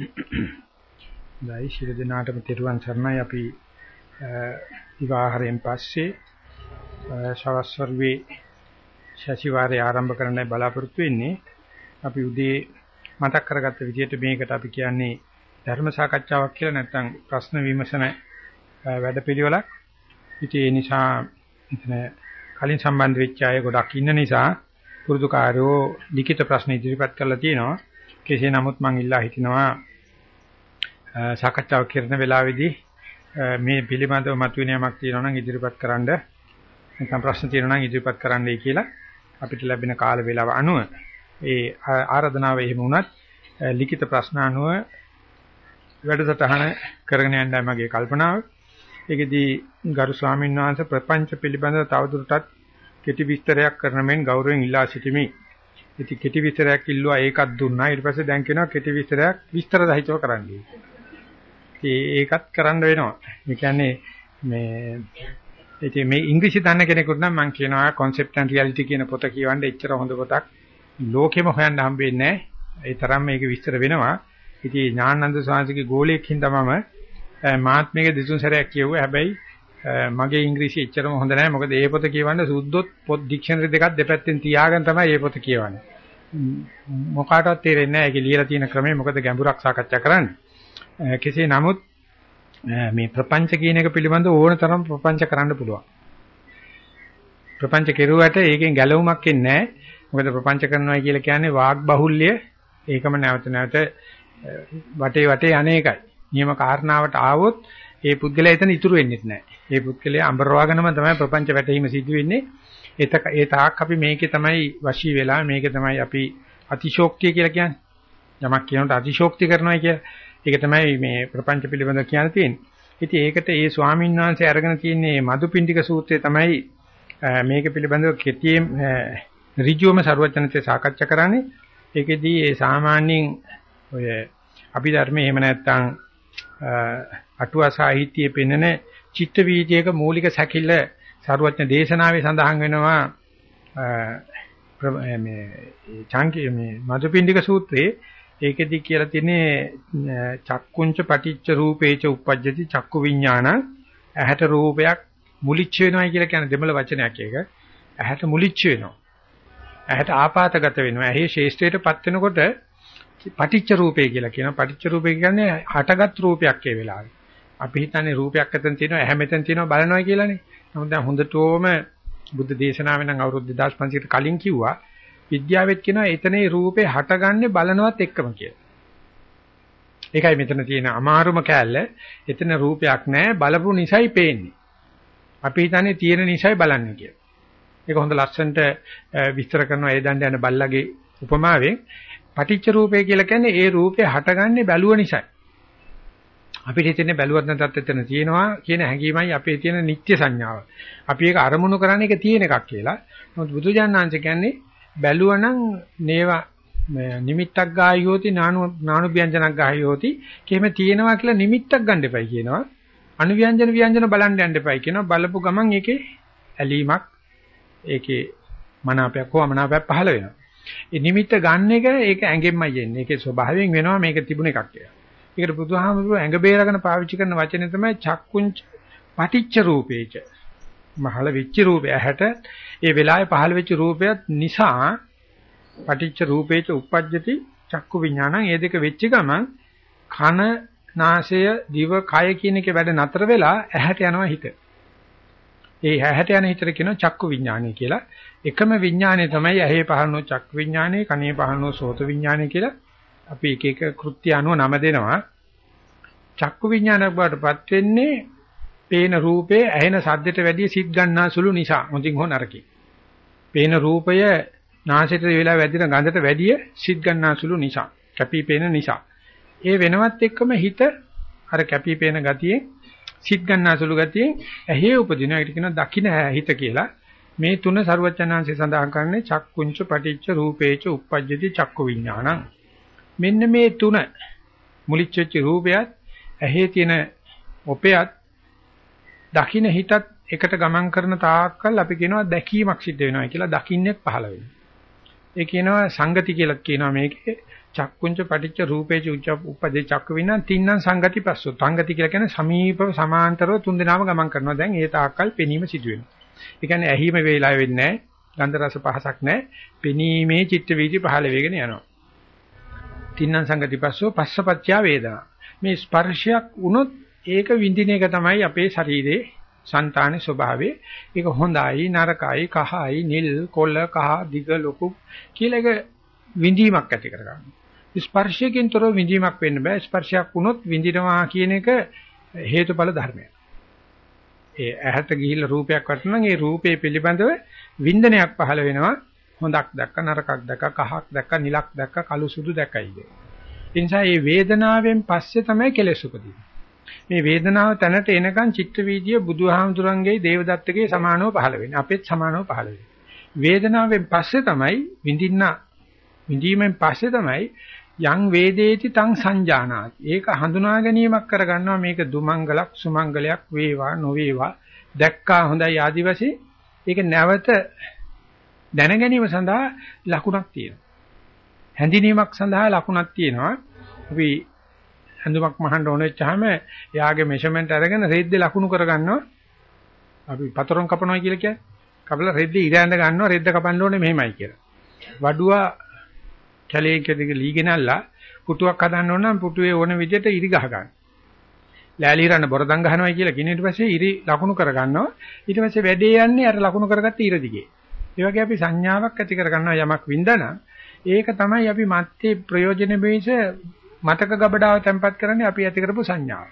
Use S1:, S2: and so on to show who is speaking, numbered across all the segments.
S1: දැයි ශිර දිනාටම තිරුවන් සරණයි අපි විවාහයෙන් පස්සේ ශවස්වර්වේ ශෂිවාරය ආරම්භ කරන්නයි බලාපොරොත්තු වෙන්නේ. අපි උදේ මතක් කරගත්ත විදිහට මේකට අපි කියන්නේ ධර්ම සාකච්ඡාවක් කියලා නැත්නම් ප්‍රශ්න විමසන වැඩපිළිවෙලක්. ඉතින් ඒ නිසා එතන කලින් සම්බන්ධ වෙච්ච අය ගොඩක් ඉන්න නිසා පුරුදුකාරයෝ ලිඛිත ප්‍රශ්න ඉදිරිපත් කරලා තියෙනවා. කෙසේ නමුත් මම ඉල්ලා හිටිනවා සාකච්ඡාව කරන වෙලාවේදී මේ පිළිබඳව මතුවෙන යමක් තියෙනවා නම් ඉදිරිපත් කරන්න නැත්නම් ප්‍රශ්න තියෙනවා නම් ඉදිරිපත් කරන්නයි කියලා අපිට ලැබෙන කාල වේලාව අනුව ඒ ආරාධනාව එහෙම වුණත් ලිඛිත ප්‍රශ්න අනුව වැඩසටහන කරගෙන යන්නයි මගේ කල්පනාව. ඒකෙදී ගරු ස්වාමීන් වහන්සේ ප්‍රපංච පිළිබඳව තවදුරටත් කෙටි විස්තරයක් කරන මෙන් ගෞරවයෙන් ඉල්ලා සිටිමි. ඉතින් කෙටි විස්තරයක් ඉල්ලුවා ඒකත් දුන්නා. ඊට පස්සේ දැන් කියනවා කෙටි විස්තරයක් විස්තර සහිතව කරන්න. ඒකත් කරන්න වෙනවා. ඒ කියන්නේ මේ ඉතින් මේ ඉංග්‍රීසි දන්න කෙනෙකුට නම් මම කියනවා concept and reality කියන පොත කියවන්න එච්චර හොඳ පොතක් ලෝකෙම හොයන්න හම්බෙන්නේ නැහැ. ඒ තරම් මේක විස්තර වෙනවා. ඉතින් ඥානানন্দ සාංශිකේ ගෝලයක් හින්දාමම මාත් මේක දෙතුන් සැරයක් කියුවා. හැබැයි මගේ ඉංග්‍රීසි එච්චරම හොඳ නැහැ. මොකද ඒ පොත කියවන්න සුද්දොත් පොත් ඩික්ෂනරි දෙකක් දෙපැත්තෙන් තියාගෙන තමයි මේ පොත කියවන්නේ. මොකාටවත් තේරෙන්නේ නැහැ. ඒක ලියලා තියෙන ක්‍රමය මොකද ගැඹුරක් සාකච්ඡා කරන්නේ. කෙසේ නමුත් මේ ප්‍රපංච කියන එක පිළිබඳව ඕන තරම් ප්‍රපංච කරන්න පුළුවන්. ප්‍රපංච කෙරුවට ඒකෙන් ගැලවුමක් එන්නේ නැහැ. මොකද ප්‍රපංච කරනවා කියලා කියන්නේ වාග් බහුල්‍ය ඒකම නැවත නැවත වටේ වටේ අනේකයි. නියම කාරණාවට ආවොත් ඒ පුද්ගලයා එතන ඉතුරු වෙන්නේ නැහැ. ඒ පුද්ගලයා අඹරවාගෙනම තමයි ප්‍රපංච වැටීම සිදු වෙන්නේ. ඒතක ඒ තාක් අපි මේකේ තමයි වශී වෙලා මේකේ තමයි අපි අතිශෝක්තිය කියලා කියන්නේ. යමක් කියනකොට අතිශෝක්ති කරනවා කිය. ඒක තමයි මේ ප්‍රපංච පිළිබඳව කියන්න තියෙන්නේ. ඉතින් ඒකට ඒ ස්වාමීන් වහන්සේ අරගෙන තියෙන මේ මදුපිණ්ඩික සූත්‍රය තමයි මේක පිළිබඳව කෙටියෙන් ඍජුවම ਸਰවඥන්සේ සාකච්ඡා කරන්නේ. ඒකෙදී ඒ සාමාන්‍යයෙන් ඔය අපි ධර්මයේ එහෙම නැත්තම් අටුවා සාහිත්‍යයේ පෙන්වන චිත්ත වීදියේක මූලික සැකිල්ල ਸਰවඥ දේශනාවේ සඳහන් වෙනවා මේ චාන්කි මේ මදුපිණ්ඩික සූත්‍රයේ ඒකෙදි කියලා තියෙන්නේ චක්කුංච පටිච්ච රූපේච uppajjati චක්කු විඥාන ඇහැට රූපයක් මුලිච්ච වෙනවා කියලා කියන්නේ දෙමළ වචනයක් ඒක. ඇහැට මුලිච්ච වෙනවා. ඇහැට ආපాతගත වෙනවා. ඇහි ශේෂ්ඨයටපත් වෙනකොට පටිච්ච රූපේ කියලා කියනවා. පටිච්ච රූපේ කියන්නේ හටගත් රූපයක් ඒ වෙලාවේ. අපි හිතන්නේ රූපයක් අතන තියෙනවා, ඇහැ මෙතන තියෙනවා බලනවා කියලානේ. නමුත් දැන් හොඳටම බුද්ධ දේශනාවෙන් නම් අවුරුදු 2500කට කලින් කිව්වා විද්‍යාවෙත් කියනවා එතනේ රූපේ හටගන්නේ බලනවත් එක්කම කියලා. ඒකයි මෙතන තියෙන අමාරුම කෑල්ල. එතන රූපයක් නැහැ බලපු නිසයි පේන්නේ. අපි හිතන්නේ තියෙන නිසයි බලන්නේ කියලා. ඒක හොඳ ලස්සනට විස්තර කරනවා ඒ දණ්ඩ යන බල්ලගේ උපමාවෙන් පටිච්ච රූපය කියලා කියන්නේ ඒ රූපේ හටගන්නේ බැලුව නිසායි. අපිට හිතෙන්නේ බැලුවත් නැතත් එතන තියෙනවා කියන හැඟීමයි අපේ තියෙන නිත්‍ය සංඥාව. අපි ඒක අරමුණු කරන්නේ ඒක තියෙන එකක් කියලා. නමුත් බුදුජානනාංශ කියන්නේ බැලුවනම් නේවා නිමිත්තක් ගායෝති නානු නානු ව්‍යංජනක් ගායෝති කියෙම තියෙනවා කියලා නිමිත්තක් ගන්න එපයි කියනවා. අනු ව්‍යංජන ව්‍යංජන බලන්න යන්න එපයි කියනවා. බලපු ගමන් ඒකේ ඇලීමක් ඒකේ මනාපයක් හෝ අමනාපයක් පහළ වෙනවා. ඒ නිමිත්ත ගන්න එක ඒක ඇඟෙන්මයි එන්නේ. ඒකේ ස්වභාවයෙන් වෙනවා මේක තිබුණ එකක් කියලා. ඒකට බුදුහාමුදුරුවෝ ඇඟ බේරගෙන පාවිච්චි කරන වචනේ තමයි චක්කුංච පටිච්ච රූපේච. මහල වෙච්ච රූපය ඇහැට ඒ වෙලාවේ පහළ වෙච්ච රූපයත් නිසා පටිච්ච රූපේච uppajjati චක්කු විඥානං ඒ දෙක වෙච්ච ගමන් කන නාසය දිව කය කියන එකේ වැඩ නතර වෙලා ඇහැට යනවා හිත. ඒ ඇහැට යන හිතට කියනවා චක්කු විඥානය කියලා. එකම විඥානය තමයි ඇහි පහළනෝ චක්කු විඥානය, කනේ පහළනෝ සෝත විඥානය කියලා අපි එක එක කෘත්‍ය අනුව නම දෙනවා. චක්කු විඥානයක් බවටපත් වෙන්නේ පේන රූපේ ඇහෙන සද්දට වැඩිය සිත් ගන්නා සුළු නිසා. හොඳින් හෝ නරකින්. පේන රූපය නාසයට වෙලා වැදින ගඳට වැඩිය සිත් ගන්නා සුළු නිසා. කැපී පේන නිසා. ඒ වෙනවත් එක්කම හිත අර කැපී පේන ගතියේ සිත් ගන්නා සුළු ගතියෙන් ඇහි උපදින එකට කියනවා දකින්න හිත කියලා. මේ තුන සරුවචනාංශය සඳහන් කරන්නේ චක්කුංච පටිච්ච රූපේච uppajjati චක්කු විඥානං. මෙන්න මේ තුන මුලිච්ච වෙච්ච රූපයත් ඇහි තියෙන ඔපයත් දකින්න හිතත් එකට ගමන් කරන තාක්කල් අපි කියනවා දැකීමක් සිද්ධ වෙනවා කියලා දකින්නෙත් පහළ වෙනවා. ඒ කියනවා සංගති කියලා කියනවා මේකේ චක්කුංච පටිච්ච රූපේච උප්පදේ චක්ක විනා තින්නම් සංගති පස්සෝ. සංගති කියලා කියන්නේ සමීපව සමාන්තරව තුන් දෙනාම ගමන් කරනවා. දැන් ඒ තාක්කල් පෙනීම සිදු වෙනවා. ඒ කියන්නේ ඇහිම වේලාව වෙන්නේ නැහැ. ගන්ධ රස පහසක් නැහැ. පෙනීමේ චිත්ත වීදි පහළ වෙගෙන යනවා. තින්නම් සංගති පස්සෝ පස්සපච්චා වේදනා. මේ ස්පර්ශයක් වුණොත් ඒක විඳින එක තමයි අපේ ශරීරයේ సంతානේ ස්වභාවය. ඒක හොඳයි, නරකයි, කහයි, නිල්, කොළ, කහ, දිග, ලොකු කියලා එක විඳීමක් ඇති කරගන්න. ස්පර්ශයෙන් තොරව විඳීමක් වෙන්න බෑ. ස්පර්ශයක් වුණොත් විඳිනවා කියන එක හේතුඵල ධර්මයක්. ඒ ඇහැට ගිහිල්ලා රූපයක් වටනනම් ඒ රූපේ පිළිබඳව වින්දනයක් පහළ වෙනවා. හොඳක් දැක්ක නරකක් දැක්ක කහක් දැක්ක නිලක් දැක්ක කළු සුදු දැක්කයි. ඒ නිසා මේ වේදනාවෙන් පස්සේ තමයි කෙලෙස් උපදින්නේ. මේ වේදනාව තැනට එනකන් චිත්ත වීදිය බුදුහාමුදුරන්ගේ දේවදත්තගේ සමානව පහළ වෙන්නේ. අපෙත් සමානව පහළ වෙන්නේ. වේදනාවෙන් පස්සේ තමයි විඳින්න විඳීමෙන් පස්සේ තමයි යං වේදේති තං සංජානාති. ඒක හඳුනා ගැනීමක් කරගන්නවා මේක දුමංගලක් සුමංගලයක් වේවා නොවේවා දැක්කා හොඳයි ආදි වශයෙන් ඒක නැවත දැන ගැනීම සඳහා ලකුණක් තියෙනවා. හැඳිනීමක් සඳහා ලකුණක් තියෙනවා. අපි ඇඳුමක් මහන්න ඕන වෙච්චාම එයාගේ මෙෂර්මන්ට් අරගෙන රෙද්ද ලකුණු කරගන්නවා. අපි පතරොන් කපනවා කියලා කියන්නේ. කපලා රෙද්ද ඉර ඇඳ ගන්නවා රෙද්ද කපන්න ඕනේ මෙහෙමයි කියලා. වඩුවා කැලේ කෙදික ලීගෙනල්ලා පුටුවක් හදන්න ඕන නම් පුටුවේ ඕන විදිහට ඉරි ගහ ගන්න. ලෑලි ඉරන්න බොරදම් ගහනවා කියලා කියන ඊට පස්සේ ඉරි ලකුණු කරගන්නවා. ඊට පස්සේ වැඩේ යන්නේ අර ලකුණු කරගත්ත ඉර දිගේ. ඒ වගේ අපි සංඥාවක් ඇති කරගන්නවා යමක් වින්දනා. ඒක තමයි අපි මත්තේ ප්‍රයෝජන බේස මතක ගබඩාව තැම්පත් කරන්නේ අපි ඇති කරපු සංඥාව.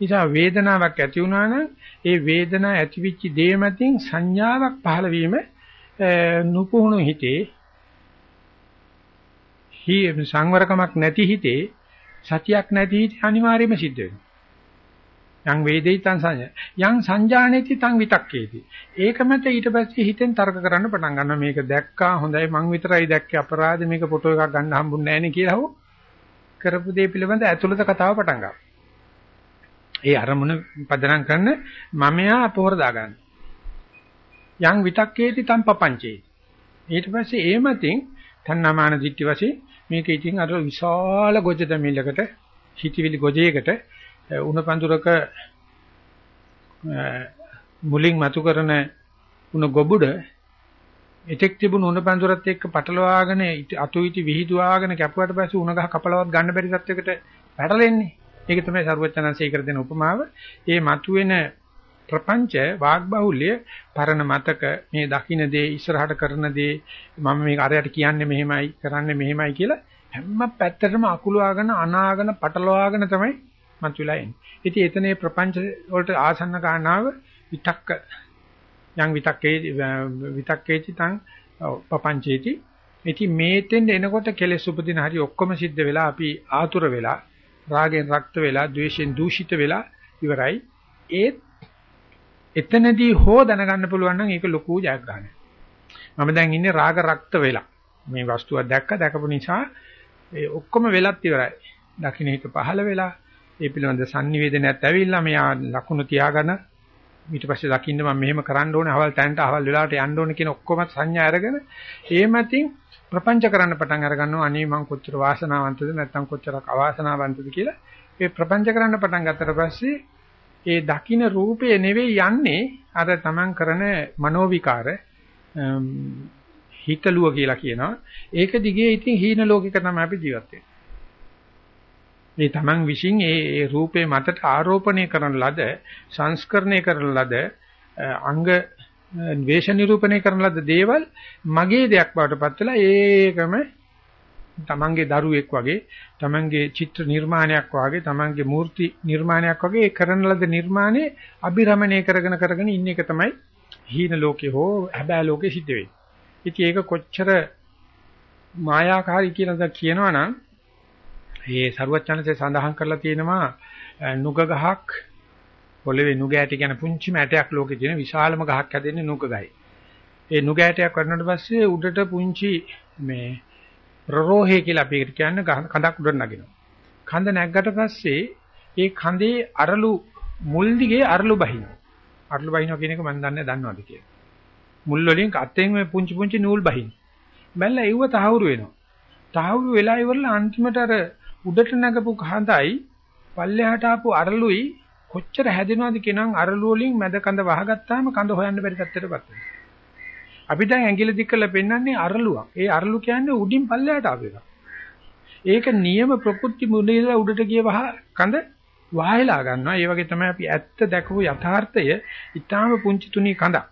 S1: නිසා වේදනාවක් ඇති වුණා නම් ඒ වේදනාව ඇතිවිච්ච දේ මතින් සංඥාවක් පහළ වීම නුපුහුණු හිතේ හි සංවරකමක් නැති හිතේ සතියක් නැති හිතේ අනිවාර්යයෙන්ම සිද්ධ වෙනවා. යං වේදේයි තං සංඥා. යං සංජානේති තං විතක්කේති. ඒක මත ඊට පස්සේ හිතෙන් තර්ක කරන්න පටන් ගන්නවා. මේක දැක්කා හොඳයි මං විතරයි දැක්කේ අපරාධ මේක ෆොටෝ එකක් ගන්න හම්බුන්නේ නැහැ නේ කියලා හෝ කරපු දේ පිළිබඳ ඇතුළත කතාව පටන් ගන්නවා. ඒ අරමුණ පදනම් කරන මමයා පොහොර දාගන්න. යං විතක්කේති තම් පපංචේති. ඊට පස්සේ ඒ මතින් තණ්හාමාන දිට්ඨි වශයෙන් මේක ඉතින් අර විශාල ගොජ දෙමිලකට හිතවිලි ගොජයකට උණ පඳුරක මුලින් මතු කරන උණ ගොබුඩ එතෙක් තිබුණු උණ පඳුරත් එක්ක පටලවාගෙන අතු ඉති විහිදුවාගෙන කැපුවට පස්සේ උණ ගහ කපලවත් ගන්න බැරි තත්යකට පැටලෙන්නේ. ඒක තමයි සරුවචනන්සේ කර දෙන උපමාව. ඒ මතුවෙන ප්‍රපංච වාග්බහුල්‍ය පරණ මතක මේ දකින්න දේ ඉස්සරහට කරන දේ මම මේක අරයට කියන්නේ මෙහෙමයි කරන්නේ මෙහෙමයි කියලා හැම පැත්තටම අකුලවාගෙන අනාගෙන පටලවාගෙන තමයි මතුවලා එන්නේ. ඉතින් එතනේ ප්‍රපංච වලට ආසන්න කාරණාව විතක්ක යම් විතක්කේ විතක්කේචි තං පපංචේති. ඉතින් මේතෙන් එනකොට කෙලෙස් උපදින හරි ඔක්කොම සිද්ධ වෙලා අපි ආතුර වෙලා රාගෙන් රක්ත වෙලා ද්වේෂෙන් දූෂිත වෙලා ඉවරයි. ඒත් එතනදී හෝ දැනගන්න පුළුවන් නම් ඒක ලොකු ජයග්‍රහණයක්. මම දැන් ඉන්නේ රාග රක්ත වෙලා. මේ වස්තුවක් දැක්ක දැකපු නිසා ඒ ඔක්කොම වෙලත් ඉවරයි. දකින්න හිත පහළ වෙලා ඒ පිළිබඳ sannivedanayak ඇවිල්ලා මෙයා ලකුණු තියාගෙන ඊට පස්සේ දකින්න මම මෙහෙම කරන්න ඕනේ අවල් තැනට අවල් වෙලාවට යන්න ඕනේ කියන ඔක්කොම සංඥා අරගෙන ඒ මතින් ප්‍රපංච කරන්න පටන් අර ගන්නවා අනේ මං කොච්චර වාසනාවන්තද නැත්නම් කොච්චරක් අවාසනාවන්තද කියලා. ඒ ප්‍රපංච කරන්න පටන් ගත්තට පස්සේ ඒ දකින්න රූපය නෙවෙයි යන්නේ අර තමන් කරන මනෝවිකාර හිතලුව කියලා කියනවා. ඒක දිගේ ඉතින් හීන ලෝකික තමයි අපි ජීවත් වෙන්නේ. මේ තමන් විශ්ින් ඒ ඒ රූපේ මතට ආරෝපණය කරන ලද සංස්කරණය කරන ලද අංග වේශ නිරූපණය කරන ලද දේවල් මගේ දෙයක් බවට පත් වෙලා ඒකම තමන්ගේ දරුවෙක් වගේ තමන්ගේ චිත්‍ර නිර්මාණයක් වගේ තමන්ගේ මූර්ති නිර්මාණයක් වගේ ඒ කරන ලද නිර්මාණය අභිරමණය කරගෙන කරගෙන ඉන්න එක තමයි හීන ලෝකේ හෝ හැබෑ ලෝකේ සිද්ධ වෙන්නේ. ඉතින් ඒක කොච්චර මායාකාරී කියලාද කියනවනම් ඒ සරුවච්චන්සේ සඳහන් කරලා තියෙනවා නුග ගහක් පොළවේ නුග ඇට කියන පුංචිම ඇටයක් ලෝකේ තියෙන විශාලම ගහක් හැදෙන්නේ නුග ගහයි. ඒ නුග ඇටයක් වඩනට පස්සේ උඩට පුංචි මේ ප්‍රරෝහය කියලා අපි ඒකට කියන්නේ කඳක් උඩට නගිනවා. කඳ නැග්ගට පස්සේ ඒ කඳේ අරලු මුල් දිගේ අරලු බහින. අරලු බහිනවා කියන එක මම දන්නේ දන්නවද කියලා. මුල් වලින් අතෙන් මේ පුංචි පුංචි නූල් බහින. බැලලා ඒව තහවුරු වෙනවා. තාවුරු වෙලා ඉවරලා අන්තිමට අර උඩට නැගපු කහඳයි පල්ලෙහාට ආපු අරලුයි කොච්චර හැදෙනවද කියනනම් අරලු වලින් මැද කඳ වහගත්තාම කඳ හොයන්න බැරි තත්ත්වයටපත් වෙනවා. අපි දැන් ඇඟිලි දික් කරලා පෙන්වන්නේ අරලුවක්. ඒ අරලු කියන්නේ උඩින් පල්ලෙහාට ආපු එකක්. ඒක නියම ප්‍රකෘති මුලින්ම උඩට ගිය වහ කඳ වායලා ගන්නවා. ඒ වගේ තමයි අපි ඇත්ත දැකපු යථාර්ථය ඊටාම පුංචි තුනී කඳක්.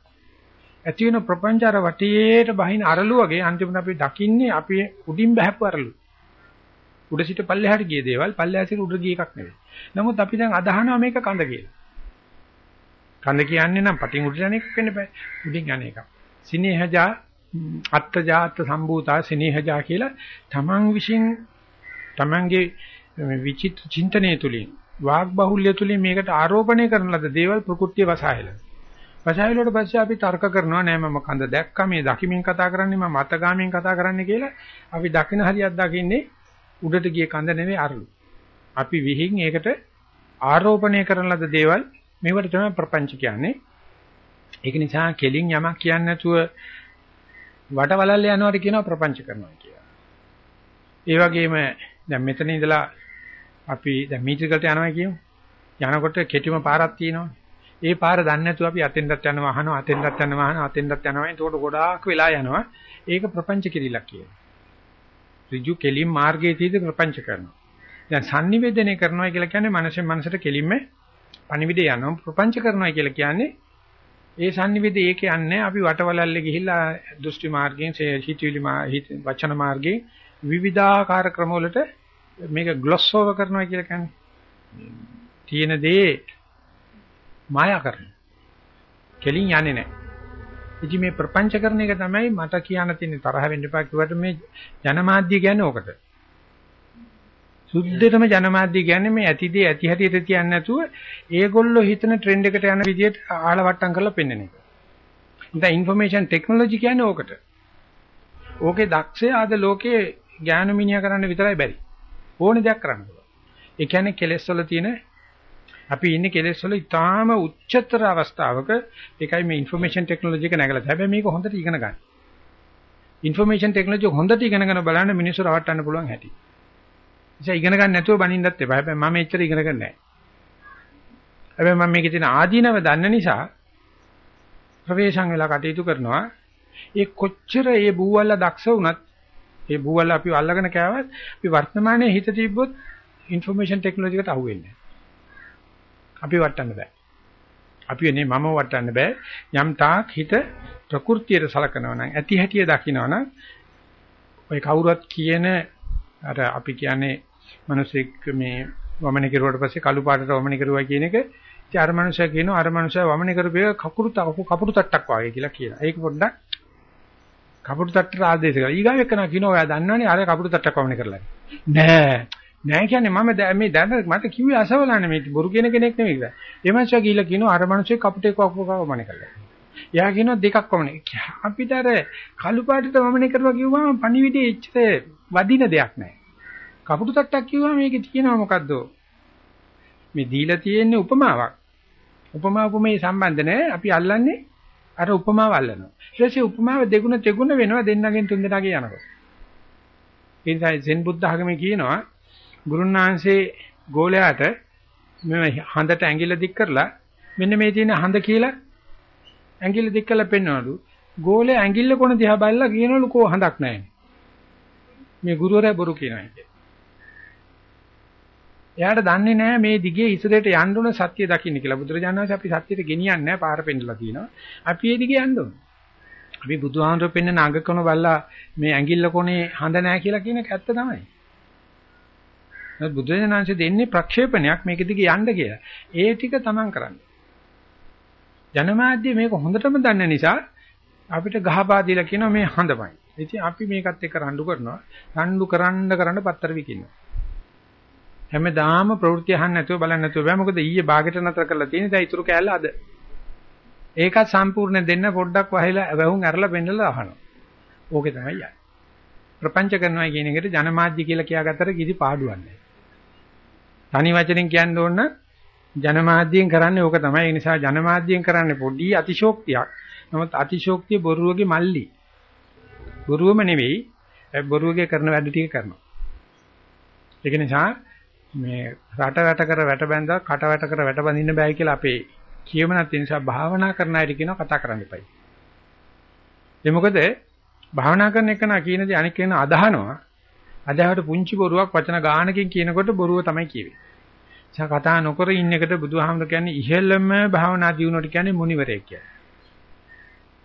S1: ඇති වෙන ප්‍රපංචාර වටේට බහින අරලු වගේ අන්තිමට අපි දකින්නේ අපි උඩින් බහැපු අරලු. උඩ සිට පල්ලෙහාට ගිය දේවල් පල්ලෙහා සිට උඩ ගිය එකක් නෙවෙයි. නමුත් අපි දැන් අදහනවා මේක කඳ කියලා. කඳ කියන්නේ නම් පටින් උඩට යන එකක් වෙන්න බෑ. උඩින් යන එකක්. සිනේහජා අත්තජාත සම්භූතා සිනේහජා කියලා තමන් විසින් තමන්ගේ විචිත්‍ර චින්තනයේ තුලින් වාග් බහුල්‍ය තුලින් මේකට ආරෝපණය කරන ලද දේවල් ප්‍රകൃතිය වසහායල. වසහායලට පස්සේ අපි තර්ක කරනවා නෑ මම කඳ දැක්කා මේ දකිමින් කතා කරන්නේ මම මතගාමින් කතා කරන්නේ කියලා අපි දකින හරියක් දකින්නේ උඩට ගිය කඳ නෙවෙයි අරලු. අපි විහිං ඒකට ආරෝපණය කරන ලද දේවල් මේවට තමයි ප්‍රපංච කියන්නේ. ඒක නිසා කෙලින් යමක් කියන්නේ නැතුව වටවලල්ල යනවාට කියනවා ප්‍රපංච කරනවා කියලා. ඒ වගේම දැන් මෙතන ඉඳලා අපි දැන් මීටරයකට යනවා කියමු. යනකොට කෙටිම පාරක් තියෙනවා. ඒ පාර දන්නේ නැතුව අපි අතෙන්දත් යනවා අහනවා අතෙන්දත් යනවා අහනවා අතෙන්දත් යනවා. එතකොට ගොඩාක් වෙලා යනවා. ඒක ප්‍රපංච කිරිලක් කියනවා. ඍජු කෙලින් මාර්ගයේ තීද ප්‍රපංච කරනවා. දැන් sannivedanaya කරනවා කියලා කියන්නේ මනසෙන් මනසට කෙලින්ම පණිවිඩය යනවා. ප්‍රපංච කරනවා කියලා කියන්නේ ඒ sannivedaya ඒක යන්නේ අපි වටවලල්ලේ ගිහිල්ලා දෘෂ්ටි මාර්ගයෙන් හිතවිලි වචන මාර්ගයෙන් විවිධාකාර ක්‍රමවලට මේක ග්ලොස් ඕවර් කරනවා කියලා කියන්නේ. තියෙන දේ මායා කරනවා. කෙලින් යන්නේ නැහැ. ඉතින් මේ ප්‍රපංචකරණ එක තමයි මට කියන්න තියෙන තරහ වෙන්න එපා කිව්වට මේ ජනමාධ්‍ය කියන්නේ ඕකට. සුද්ධතම ජනමාධ්‍ය කියන්නේ මේ ඇතිදී ඇති හැටියට කියන්නේ නැතුව ඒගොල්ලෝ හිතන ට්‍රෙන්ඩ් එකට යන විදියට ආල වට්ටම් කරලා පෙන්වන එක. දැන් ইনফরমේෂන් ටෙක්නොලොජි කියන්නේ ඕකට. ඕකේ දක්ෂය ආද ලෝකේ ඥානමිනිය කරන්න විතරයි බැරි. ඕනේ දෙයක් කරන්න පුළුවන්. ඒ කියන්නේ කෙලෙස් වල තියෙන අපි ඉන්නේ කෙලෙස් වල ඉතාම උච්චතර අවස්ථාවක ඒකයි මේ ইনফরমේෂන් ටෙක්නොලොජි එක නැගලා තියෙන්නේ. හැබැයි මේක හොඳට ඉගෙන ගන්න. ইনফরমේෂන් ටෙක්නොලොජි හොඳට ඉගෙනගෙන බලන්න මිනිස්සු රවට්ටන්න පුළුවන් හැටි. ඉතින් ඉගෙන ගන්න නැතුව බනින්නත් එපා. හැබැයි මම එච්චර ඉගෙන ගන්නේ නැහැ. හැබැයි මම මේකේ තියෙන ආදීනව දන්න නිසා ප්‍රවේශම් වෙලා කටයුතු කරනවා. ඒ කොච්චර ඒ බූවල්ලා දක්ෂ වුණත් ඒ බූවල්ලා අපිව අල්ලගෙන කෑවත් අපි වර්තමානයේ හිත තිබ්බොත් ইনফরমේෂන් ටෙක්නොලොජි එකට අහුවෙන්නේ නැහැ. අපි වටන්න බෑ. අපි එනේ මම වටන්න බෑ. යම් තාක් හිත ප්‍රകൃතියට සලකනවා නම් ඇති හැටිය දකිනවා නම් ඔය කවුරුත් කියන අර අපි කියන්නේ මිනිස්සෙක් මේ වමන කෙරුවට පස්සේ කළු පාටට වමන කෙරුවා කියන එක ඉතින් අර මනුස්සයා කියනවා අර මනුස්සයා වමන කරපේ කකුරු කපුරු තට්ටක් වගේ කියලා කියනවා. ඒක පොඩ්ඩක් කපුරු තට්ටට ආදේශ කරලා. ඊගාව එක්කන කියනවා ඔයා දන්නවනේ අර කපුරු තට්ටක් වමන කරලා. නෑ. නෑ කියන්නේ මම මේ දැන මට කිව්වේ අසවලානේ මේ බොරු කියන කෙනෙක් නෙමෙයි කියලා. ඒ මනුස්සයා ගිහිල්ලා කියනවා අර මනුස්සයෙක් කපුටේ වමන කරලා. එයා කියනවා දෙකක් වමන. අපිට අර කළු පාටට වමන කරලා කිව්වම පණිවිඩේ එච්චර වදින දෙයක් නෑ. කපුටු තට්ටක් කිව්වම මේකේ තියෙනවා මොකද්ද? මේ දීලා තියෙන්නේ උපමාවක්. උපමා උපමේ සම්බන්ධ නැහැ. අපි අල්ලන්නේ අර උපමාව අල්ලනවා. ඊට පස්සේ උපමාව දෙගුණ තෙගුණ වෙනවා දෙන්නගෙන් තුන් දෙනාගේ යනකොට. ඒ නිසා සෙන් බුද්ධ ආගමේ කියනවා ගුරුනාංශේ ගෝලයාට මේ හඳට ඇඟිල්ල දික් කරලා මෙන්න මේ තියෙන හඳ කියලා ඇඟිල්ල දික් කරලා පෙන්වනලු. ගෝලයා ඇඟිල්ල කොන දිහා බලලා කියනලු කෝ හඳක් නැහැ. මේ ගුරුවරයා බොරු කියනවා කියන්නේ. එයාට දන්නේ නැහැ මේ දිගේ ඉස්සරහට යන්න ඕන සත්‍ය දකින්න කියලා. බුදුරජාණන් වහන්සේ අපි සත්‍යෙට ගෙනියන්නේ නැහැ පාර පෙන්නලා තියෙනවා. අපි ඒ දිගේ යන්න ඕන. අපි බුදුහාමර පෙන්න නගකන බල්ලා මේ ඇඟිල්ල කොනේ හඳ නැහැ කියලා කියන එක ඇත්ත තමයි. නමුත් බුදුරජාණන් වහන්සේ දෙන්නේ ප්‍රක්ෂේපණයක් මේක දිගේ යන්න කියලා. ඒ ටික තමන් කරන්නේ. ජනමාධ්‍ය මේක හොඳටම දන්න නිසා අපිට ගහපා දීලා කියනවා මේ හඳමයි. ඉතින් අපි මේකත් එක්ක රණ්ඩු කරනවා. රණ්ඩු කරන්න කරන්න පත්තර විකිනවා. හැමදාම ප්‍රවෘත්ති අහන්න නැතුව බලන්න නැතුව බෑ මොකද ඊයේ ਬਾගෙට නතර කරලා තියෙන දැන් ඊතුරු කෑල්ල අද ඒකත් සම්පූර්ණ දෙන්න පොඩ්ඩක් වහලා වැහුම් අරලා පෙන්නලා අහනවා ඕකේ තමයි යන්නේ ප්‍රපංච කරනවා කියන එකට ජනමාධ්‍ය කියලා කියාගත්තට කිසි පාඩුවක් නැහැ තනි වචනෙන් කියන්න ඕන ජනමාධ්‍යයෙන් කරන්නේ ඕක තමයි ඒ නිසා ජනමාධ්‍යයෙන් කරන්නේ පොඩි අතිශෝක්තියක් නමුත් අතිශෝක්තිය බොරුවගේ මල්ලි බොරුවම නෙවෙයි බොරුවගේ කරන වැඩ ටික කරනවා. ඒක නිසා මේ රට රට කර වැට බැඳලා කට වැට කර වැට බඳින්න බෑ කියලා අපේ කියමනත් ඒ නිසා භාවනා කරන අයට කියනවා කතා කරන්න එපයි. ඒ මොකද භාවනා කරන එක නා කියන දේ අනික කෙන අදහනවා. අදහවට පුංචි බොරුවක් වචන ගානකින් කියනකොට බොරුව තමයි කියවෙන්නේ. එයා කතා නොකර ඉන්න එකට බුදුහාමුදුර කියන්නේ ඉහෙළම භාවනා දියුණුවට කියන්නේ මුනිවරයෙක් කියලා.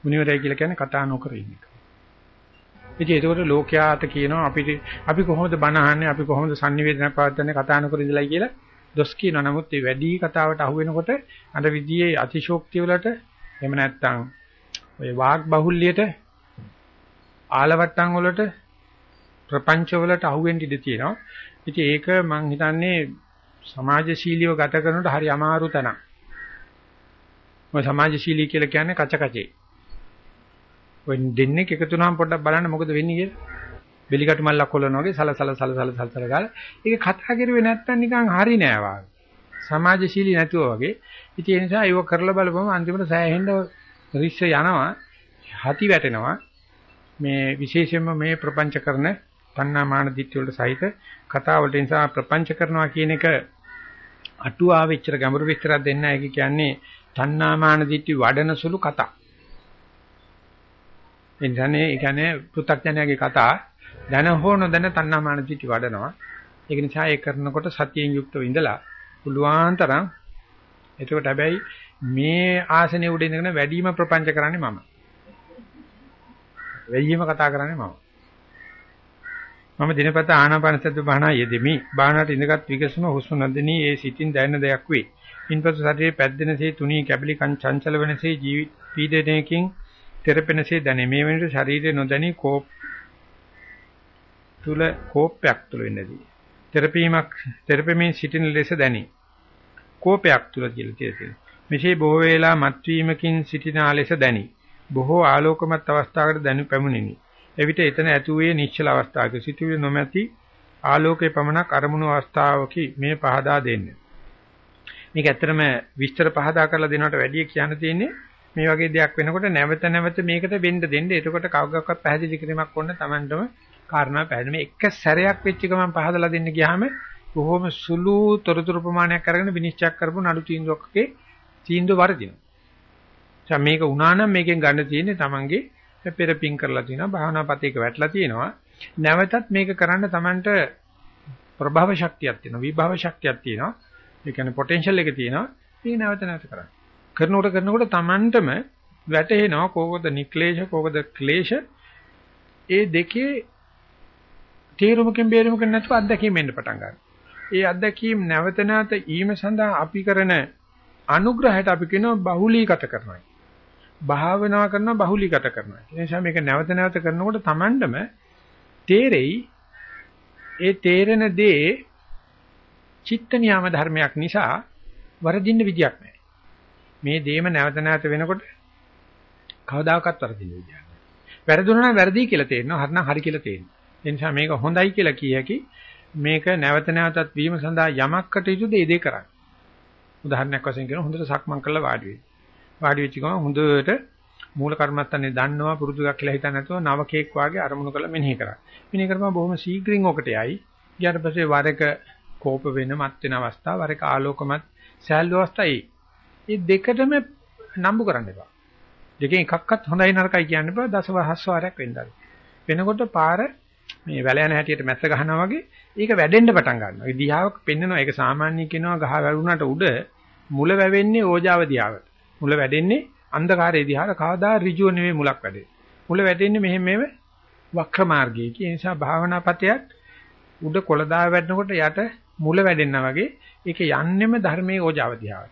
S1: මුනිවරයෙක් කියලා කියන්නේ කතා නොකර ඉන්න එක. ඉතින් ඒකෝට ලෝකයාට කියනවා අපිට අපි කොහොමද බණ අහන්නේ අපි කොහොමද sannivedana පවත්වන්නේ කතා නොකර ඉඳලා කියලා දොස් කියනවා. නමුත් මේ වැඩි කතාවට අහු වෙනකොට අර විදියේ අතිශෝක්තිය වලට එහෙම නැත්නම් ඔය වාග් බහුල්‍යයට ආලවට්ටම් වලට ප්‍රපංච වලට අහු වෙන්න ඉඩ තියෙනවා. ඉතින් ඒක මම හිතන්නේ සමාජශීලීව ගත කරනකොට හරි අමාරු තැනක්. මොකද සමාජශීලී කියලා කියන්නේ කච කචේ. ඔය දෙන්නේ එකතු වුණාම පොඩ්ඩක් බලන්න මොකද වෙන්නේ කියලා. බෙලිකටු මල්ලක් කොලනවා වගේ සල සල සල සල සල සල ගාලා ඒක කතා කරුවේ නැත්තම් නිකන් හරි නෑ වාගේ. සමාජශීලී නැතුව වගේ. ඉතින් ඒ නිසා ඒක කරලා බලපුවම අන්තිමට සෑහෙන්න රිස්ස යනවා. හති වැටෙනවා. මේ විශේෂයෙන්ම මේ ප්‍රපංච කරන තණ්හා මාන දිට්ඨිය වලට සහිත කතා වලට නිසා ප්‍රපංච කරනවා කියන එක අටුවා වෙච්චර ගැඹුරු විස්තරයක් දෙන්න ඒක කියන්නේ තණ්හා මාන දිට්ඨි වඩන සුළු කතා. එනිසානේ ඒ කියන්නේ පෘථග්ජනයාගේ කතා දැන හෝ නොදැන තණ්හා මාන දිට්ඨි වඩනවා. ඒක නිසා ඒ කරනකොට සතියෙන් යුක්තව ඉඳලා පුළුවන් තරම් එතකොට හැබැයි මේ ආසනේ උඩ ඉඳගෙන වැඩිම ප්‍රපංච කරන්නේ මම. වැඩිම කතා කරන්නේ මම. මම දිනපතා ආනාපානසති භාවනා යෙදෙමි. භාවනාවට ඉඳගත් විකසම හුස්ම නොදෙනී ඒ සිතින් දැනෙන දෙයක් වේ. ඉන්පසු ශරීරයේ පැද්දෙනසේ තුනී කැබලි කන් චංචල වෙනසේ ජීවිත පීඩනයකින් තෙරපෙනසේ දැනේ. මේ වෙනකොට ශරීරයේ නොදැනී කෝප් තුල කෝපයක් තුල වෙන්නේදී. තෙරපීමක් තෙරපෙමින් සිටින ලෙස දැනේ. කෝපයක් තුල කියලා තියෙනවා. මෙසේ බොහෝ වේලා මත්වීමකින් සිටින ලෙස දැනි. බොහෝ ආලෝකමත් අවස්ථාවකට දැනු පැමුණෙමි. එවිට එතන ඇතුවේ නිශ්චල අවස්ථාවක සිටුවේ නොමැති ආලෝකයේ පමණක් අරමුණු අවස්ථාවකි මේ පහදා දෙන්නේ. මේක ඇත්තටම විස්තර පහදා කරලා දෙනවට වැඩිය කියන්න තියෙන්නේ මේ වගේ දෙයක් වෙනකොට නැවත නැවත මේකට වෙන්න දෙන්න. එතකොට කවුගක්වත් පැහැදිලි කිරීමක් ඕන Tamanටම කාරණා පැහැදිලි. මේ එක සැරයක් වෙච්ච ගමන් පහදලා දෙන්න ගියාම බොහොම සුළු තොරතුරු ප්‍රමාණයක් අරගෙන විනිශ්චය කරපු නඩු තීන්දුවකගේ තීන්දුව වර්ධිනවා. මේක වුණා නම් මේකෙන් ගන්න තියෙන්නේ Tamanගේ පෙර පිං කරලා තියෙනවා භාවනා පතේක වැටලා තියෙනවා නැවතත් මේක කරන්න Tamanට ප්‍රභව ශක්තියක් තියෙනවා විභව ශක්තියක් තියෙනවා. ඒ කියන්නේ පොටෙන්ෂල් එක තියෙනවා. මේ නැවත නැවත කරන්න. කරනකොට කරනකොට Tamanටම වැටෙනවා කෝකද නික්ලේශ කෝකද ක්ලේශ. ඒ දෙකේ තේරුමකින් බේරුමකින් නැතුව අත්දැකීම් එන්න පටන් ගන්නවා. ඒ අත්දැකීම් නැවත නැවත ඊම සඳහා අපි කරන අනුග්‍රහයට අපි කියනවා බහුලීගත කරනවා. භාවනා කරනවා බහුලීගත කරනවා. ඒ නිසා මේක නැවත නැවත කරනකොට Tamandම තේරෙයි ඒ තේරෙන දේ චිත්ත නියම ධර්මයක් නිසා වරදින්න විදියක් නැහැ. මේ දේම නැවත නැවත වෙනකොට කවදාකවත් වරදින්න විදියක් නැහැ. වැරදුනා නම් වැරදි කියලා තේරෙනවා, හරිනම් හරි කියලා තේරෙනවා. ඒ නිසා මේක හොඳයි කියලා කිය හැකි මේක නැවත නැවතත් වීම සඳහා යමක් කටයුතු දේ දේ කරන්න. උදාහරණයක් වශයෙන් කියන හොඳට සක්මන් කරලා වාඩි වෙන්න. වාඩි වෙච්ච ගමන් හොඳට මූල කර්මත්තන්නේ දන්නවා පුරුදුක් කියලා හිතන්නේ නැතුව නවකේක් වාගේ අරමුණු කරලා මෙනෙහි කරා. මෙනෙහි කරපුවා බොහොම ශීඝ්‍රින් ඔකට යයි. ඊට පස්සේ වර එක කෝප වෙන මත් වෙන අවස්ථා, වර එක ආලෝකමත් සෑල්ලු අවස්ථා ඒ. මේ දෙකටම නම්බු කරන්න එපා. දෙකෙන් එකක්වත් හොඳයි නරකයි කියන්න එපා. දසවහස් වාරයක් වෙන්නද. වෙනකොට පාර මේ වැල යන හැටියට මැස්ස ගහනවා වගේ ඒක වැඩෙන්න පටන් ගන්නවා. ඒ දිහාවක් පෙන්නනවා. ඒක සාමාන්‍ය කියනවා ගහ වැරුණාට උඩ මුල වැවෙන්නේ ඕජාව දිහාවට. මුල වැඩෙන්නේ අන්ධකාරයේ දිහාට කවදා ඍජුව නෙවෙයි මුලක් වැඩේ. මුල වැටෙන්නේ මෙහෙම මෙහෙම වක්‍ර මාර්ගයේ. ඒ නිසා භාවනාපතයක් උඩ කොළදා වැටෙනකොට යට මුල වැඩෙනා වගේ ඒක යන්නෙම ධර්මයේ ඕජාව දිහාට.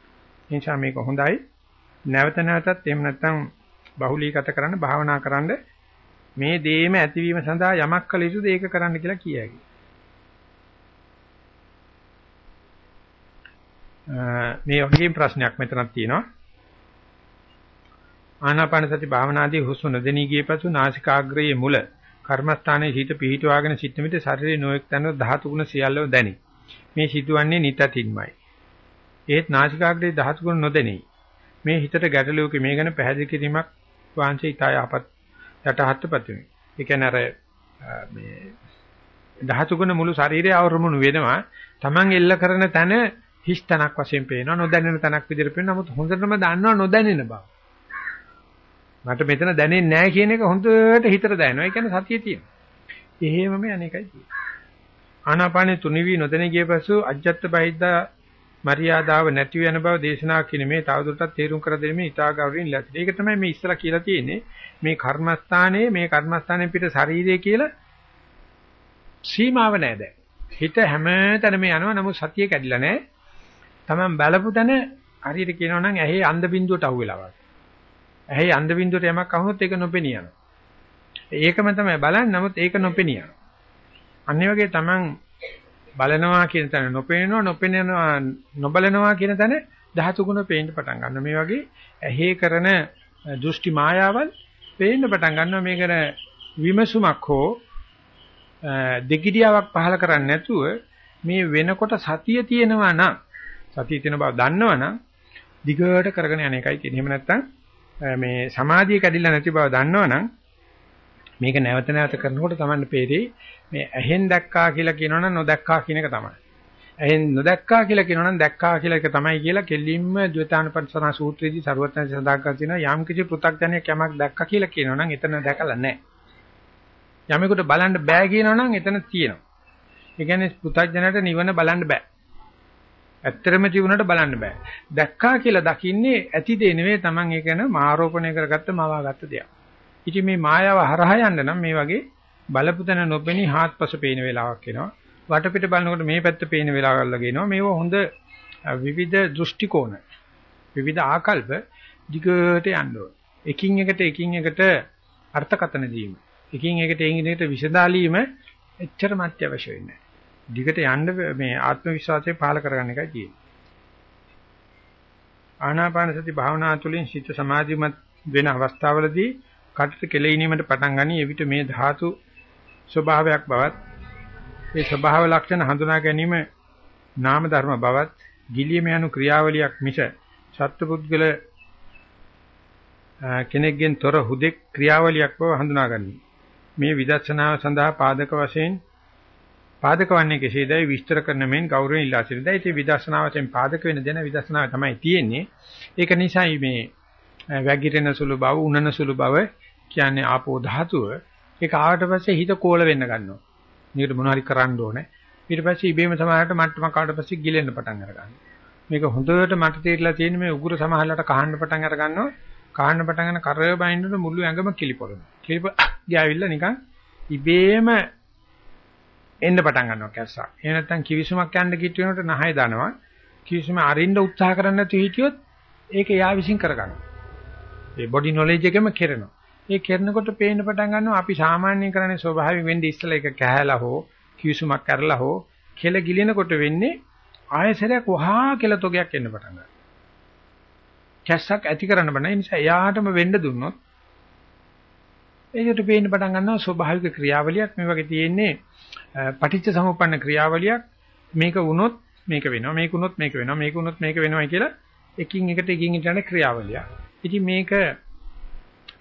S1: ඒ නිසා මේක හොඳයි. නැවත නැවතත් එහෙම නැත්නම් බහුලීගත කරන්න භාවනා කරන්න මේ දේම ඇතිවීම සඳහා යමක් කළ යුතුද ඒක කරන්න කියලා කියයි. මේ වගේ ප්‍රශ්නයක් මෙතනක් තියෙනවා. ආනාපාන සති භාවනාදී හුස්ම නොදෙනී ගිය පසු නාසිකාග්‍රයේ මුල කර්මස්ථානයේ හිත පිහිටුවාගෙන සිටන විට ශරීරයේ නොඑක් තැන ධාතු ගුණ සියල්ලම දැනේ. මේ සිදුවන්නේ නිතතින්මයි. ඒත් නාසිකාග්‍රයේ ධාතු ගුණ නොදෙනී. මේ හිතට ගැටලුවක මේ ගැන පැහැදිලි කිරීමක් වාංශේ ඊට යහපත් යටහත් පැතුමි. ඒ කියන්නේ අර මේ ධාතු ගුණ මුළු ශරීරය අවරමුණු වෙනවා. Taman එල්ල කරන තැන හිස් තැනක් වශයෙන් පේනවා. නොදැනෙන තැනක් විදිහට පේනවා. නමුත් හොඳටම දන්නවා නොදැනෙන බව. මට මෙතන දැනෙන්නේ නැහැ කියන එක හොඳට හිතට දැනෙනවා. ඒ කියන්නේ සතිය තියෙනවා. එහෙමම අනේකයි තියෙන්නේ. ආනාපානෙ තුනිවි නොදැන ගිය පසු අජ්ජත් බහිද්දා මරියාදාව නැති වෙන බව දේශනා කින මේ තවදුරටත් තේරුම් කර දෙන්නේ ඉතා ගෞරවයෙන් ලැබෙන. ඒක තමයි මේ ඉස්සලා කියලා තියෙන්නේ. මේ කර්මස්ථානයේ මේ කර්මස්ථානයේ පිට ශරීරය කියලා සීමාව නැහැ දැන්. හිත හැමතැනම යනවා නමුත් සතිය කැඩිලා නැහැ. Taman බලපු තැන හරියට කියනවා නම් ඇහි අන්ධ බින්දුවට අහු වෙලා වගේ. ඇහි අන්ධ බින්දුවට යමක් අහුනොත් ඒක නොපෙනිය යනවා. ඒකම තමයි බලන්නේ නමුත් ඒක නොපෙනිය යනවා. අනිත් වගේ Taman බලනවා කියන තැන නොපෙනෙනවා නොපෙනෙනවා නොබලනවා කියන තැන ධාතු ගුණ පේන්න පටන් ගන්නවා. මේ වගේ ඇහි කරන දෘෂ්ටි මායාවල් පේන්න පටන් ගන්නවා. මේකන විමසුමක් හෝ දෙගිඩියාවක් පහල කරන්නේ නැතුව මේ වෙනකොට සතිය තියෙනවා නම් සතිය තියෙන බව දන්නවනම් දිගට කරගෙන යන එකයි කියන්නේ. එහෙම නැත්නම් මේ සමාධිය කැඩිලා නැති බව දන්නවනම් මේක නැවත නැවත කරනකොට තමයි පේරේ මේ ඇහෙන් දැක්කා කියලා කියනවනම් නොදැක්කා කියන එක තමයි. ඇහෙන් නොදැක්කා කියලා කියනවනම් දැක්කා කියලා එක තමයි කියලා කෙලින්ම ද්විතානපස්සනා සූත්‍රයේදී සරුවත්න සඳහන් කර තියෙනවා යම් කිසි පෘථග්ජනයක් යමක් දැක්කා කියලා කියනවනම් එතන දැකලා නැහැ. යමෙකුට බලන්න බෑ කියනවනම් එතන තියෙනවා. ඒ කියන්නේ පුතඥයට නිවන බලන්න බෑ. ඇත්තරම ජීවුණට බලන්න බෑ. දැක්කා කියලා දකින්නේ ඇති දේ නෙවෙයි Taman ඒක න මාරෝපණය කරගත්ත මවාගත්ත දෙයක්. ඉතින් මේ මායාව හරහා යන්න නම් මේ වගේ බලපුතන නොපෙනී හාත්පස පේන වෙලාවක් එනවා. වටපිට බලනකොට මේ පැත්ත පේන වෙලාවල් ලගෙනවා. මේව හොඳ විවිධ දෘෂ්ටි කෝණ විවිධ ආකල්ප දිගට යන්න ඕන. එකින් එකට එකින් එකට අර්ථකථන දීම. එකින් එකට එකින් එකට විසඳාලීම එච්චරම අත්‍යවශ්‍ය වෙන්නේ නැහැ. දිගට යන්න මේ ආත්ම විශ්වාසය පහල කරගන්න එකයි තියෙන්නේ. ආනාපාන සති භාවනා තුළින් සිත සමාධිමත් වෙන අවස්ථාවලදී කටට කෙලෙීමට පටන් ගනී එවිට මේ ධාතු ස්වභාවයක් බවත් ඒ ස්වභාව ලක්ෂණ හඳුනා ගැනීම නාම ධර්ම බවත් ගිලියම යනු ක්‍රියාවලියක් මිස සත්පුද්ගල කෙනෙක්ගෙන් තොර හුදෙක් ක්‍රියාවලියක් බව හඳුනා ගනී. මේ විදර්ශනාව සඳහා පාදක වශයෙන් පාදක වන්නේ කෙසේදයි විස්තර කරන මෙන් ගෞරවයෙන් ඉල්ලා සිටිනවා. ඉතින් විදර්ශනා වශයෙන් පාදක වෙන දෙන විදර්ශනාව තමයි තියෙන්නේ. ඒක නිසායි මේ වැගිරෙන සුළු බව, උනන සුළු බව කියන්නේ ආපෝ ධාතුව. ඒක ආවට පස්සේ හිත කෝල වෙන්න ගන්නවා. මේකට මොනවා හරි කරන්න ඕනේ. ඊට පස්සේ ඉබේම සමහරට මට්ටමක් ආවට පස්සේ ගිලෙන්න පටන් අර ගන්නවා. මේක හොඳට මට තේරිලා තියෙන මේ උගුර සමහරලට කහන්න පටන් අර ගන්නවා. කහන්න පටන් ගන්න කරේ බයින්නට මුළු ඇඟම කිලිපොළනවා. කිලිප ගියාවිල්ලා නිකන් ඉබේම එන්න පටන් ගන්නවා කැස්සක්. එහෙම නැත්නම් කිවිසුමක් යන්න කිට් වෙනකොට නහය දනවා. කිවිසුම අරින්න උත්සාහ කරන්නේ නැතු හිටියොත් ඒක යා විසින් කරගන්නවා. ඒ බොඩි නොලෙජ් එකම කෙරෙනවා. ඒ කෙරනකොට පේන්න පටන් ගන්නවා අපි සාමාන්‍යයෙන් කරන්නේ ස්වභාවයෙන් වෙන්නේ ඉස්සලා එක කැහැලා හෝ කිවිසුමක් කරලා හෝ කෙල ගිලිනකොට වෙන්නේ ආයසරයක් වහා කියලා තොගයක් එන්න පටන් ගන්නවා. කැස්සක් ඇති කරන්න බෑ. ඒ නිසා එයාටම වෙන්න දුන්නොත් ඒකට පේන්න පටන් ගන්නවා ස්වභාවික ක්‍රියාවලියක් මේ වගේ තියෙන්නේ පටිච්ච සමුප්පන්න ක්‍රියාවලියක් මේක වුණොත් මේක වෙනවා මේක වුණොත් මේක වෙනවා මේක වුණොත් මේක වෙනවා කියලා එකින් එකට එකින් එකට යන ක්‍රියාවලියක්. ඉතින් මේක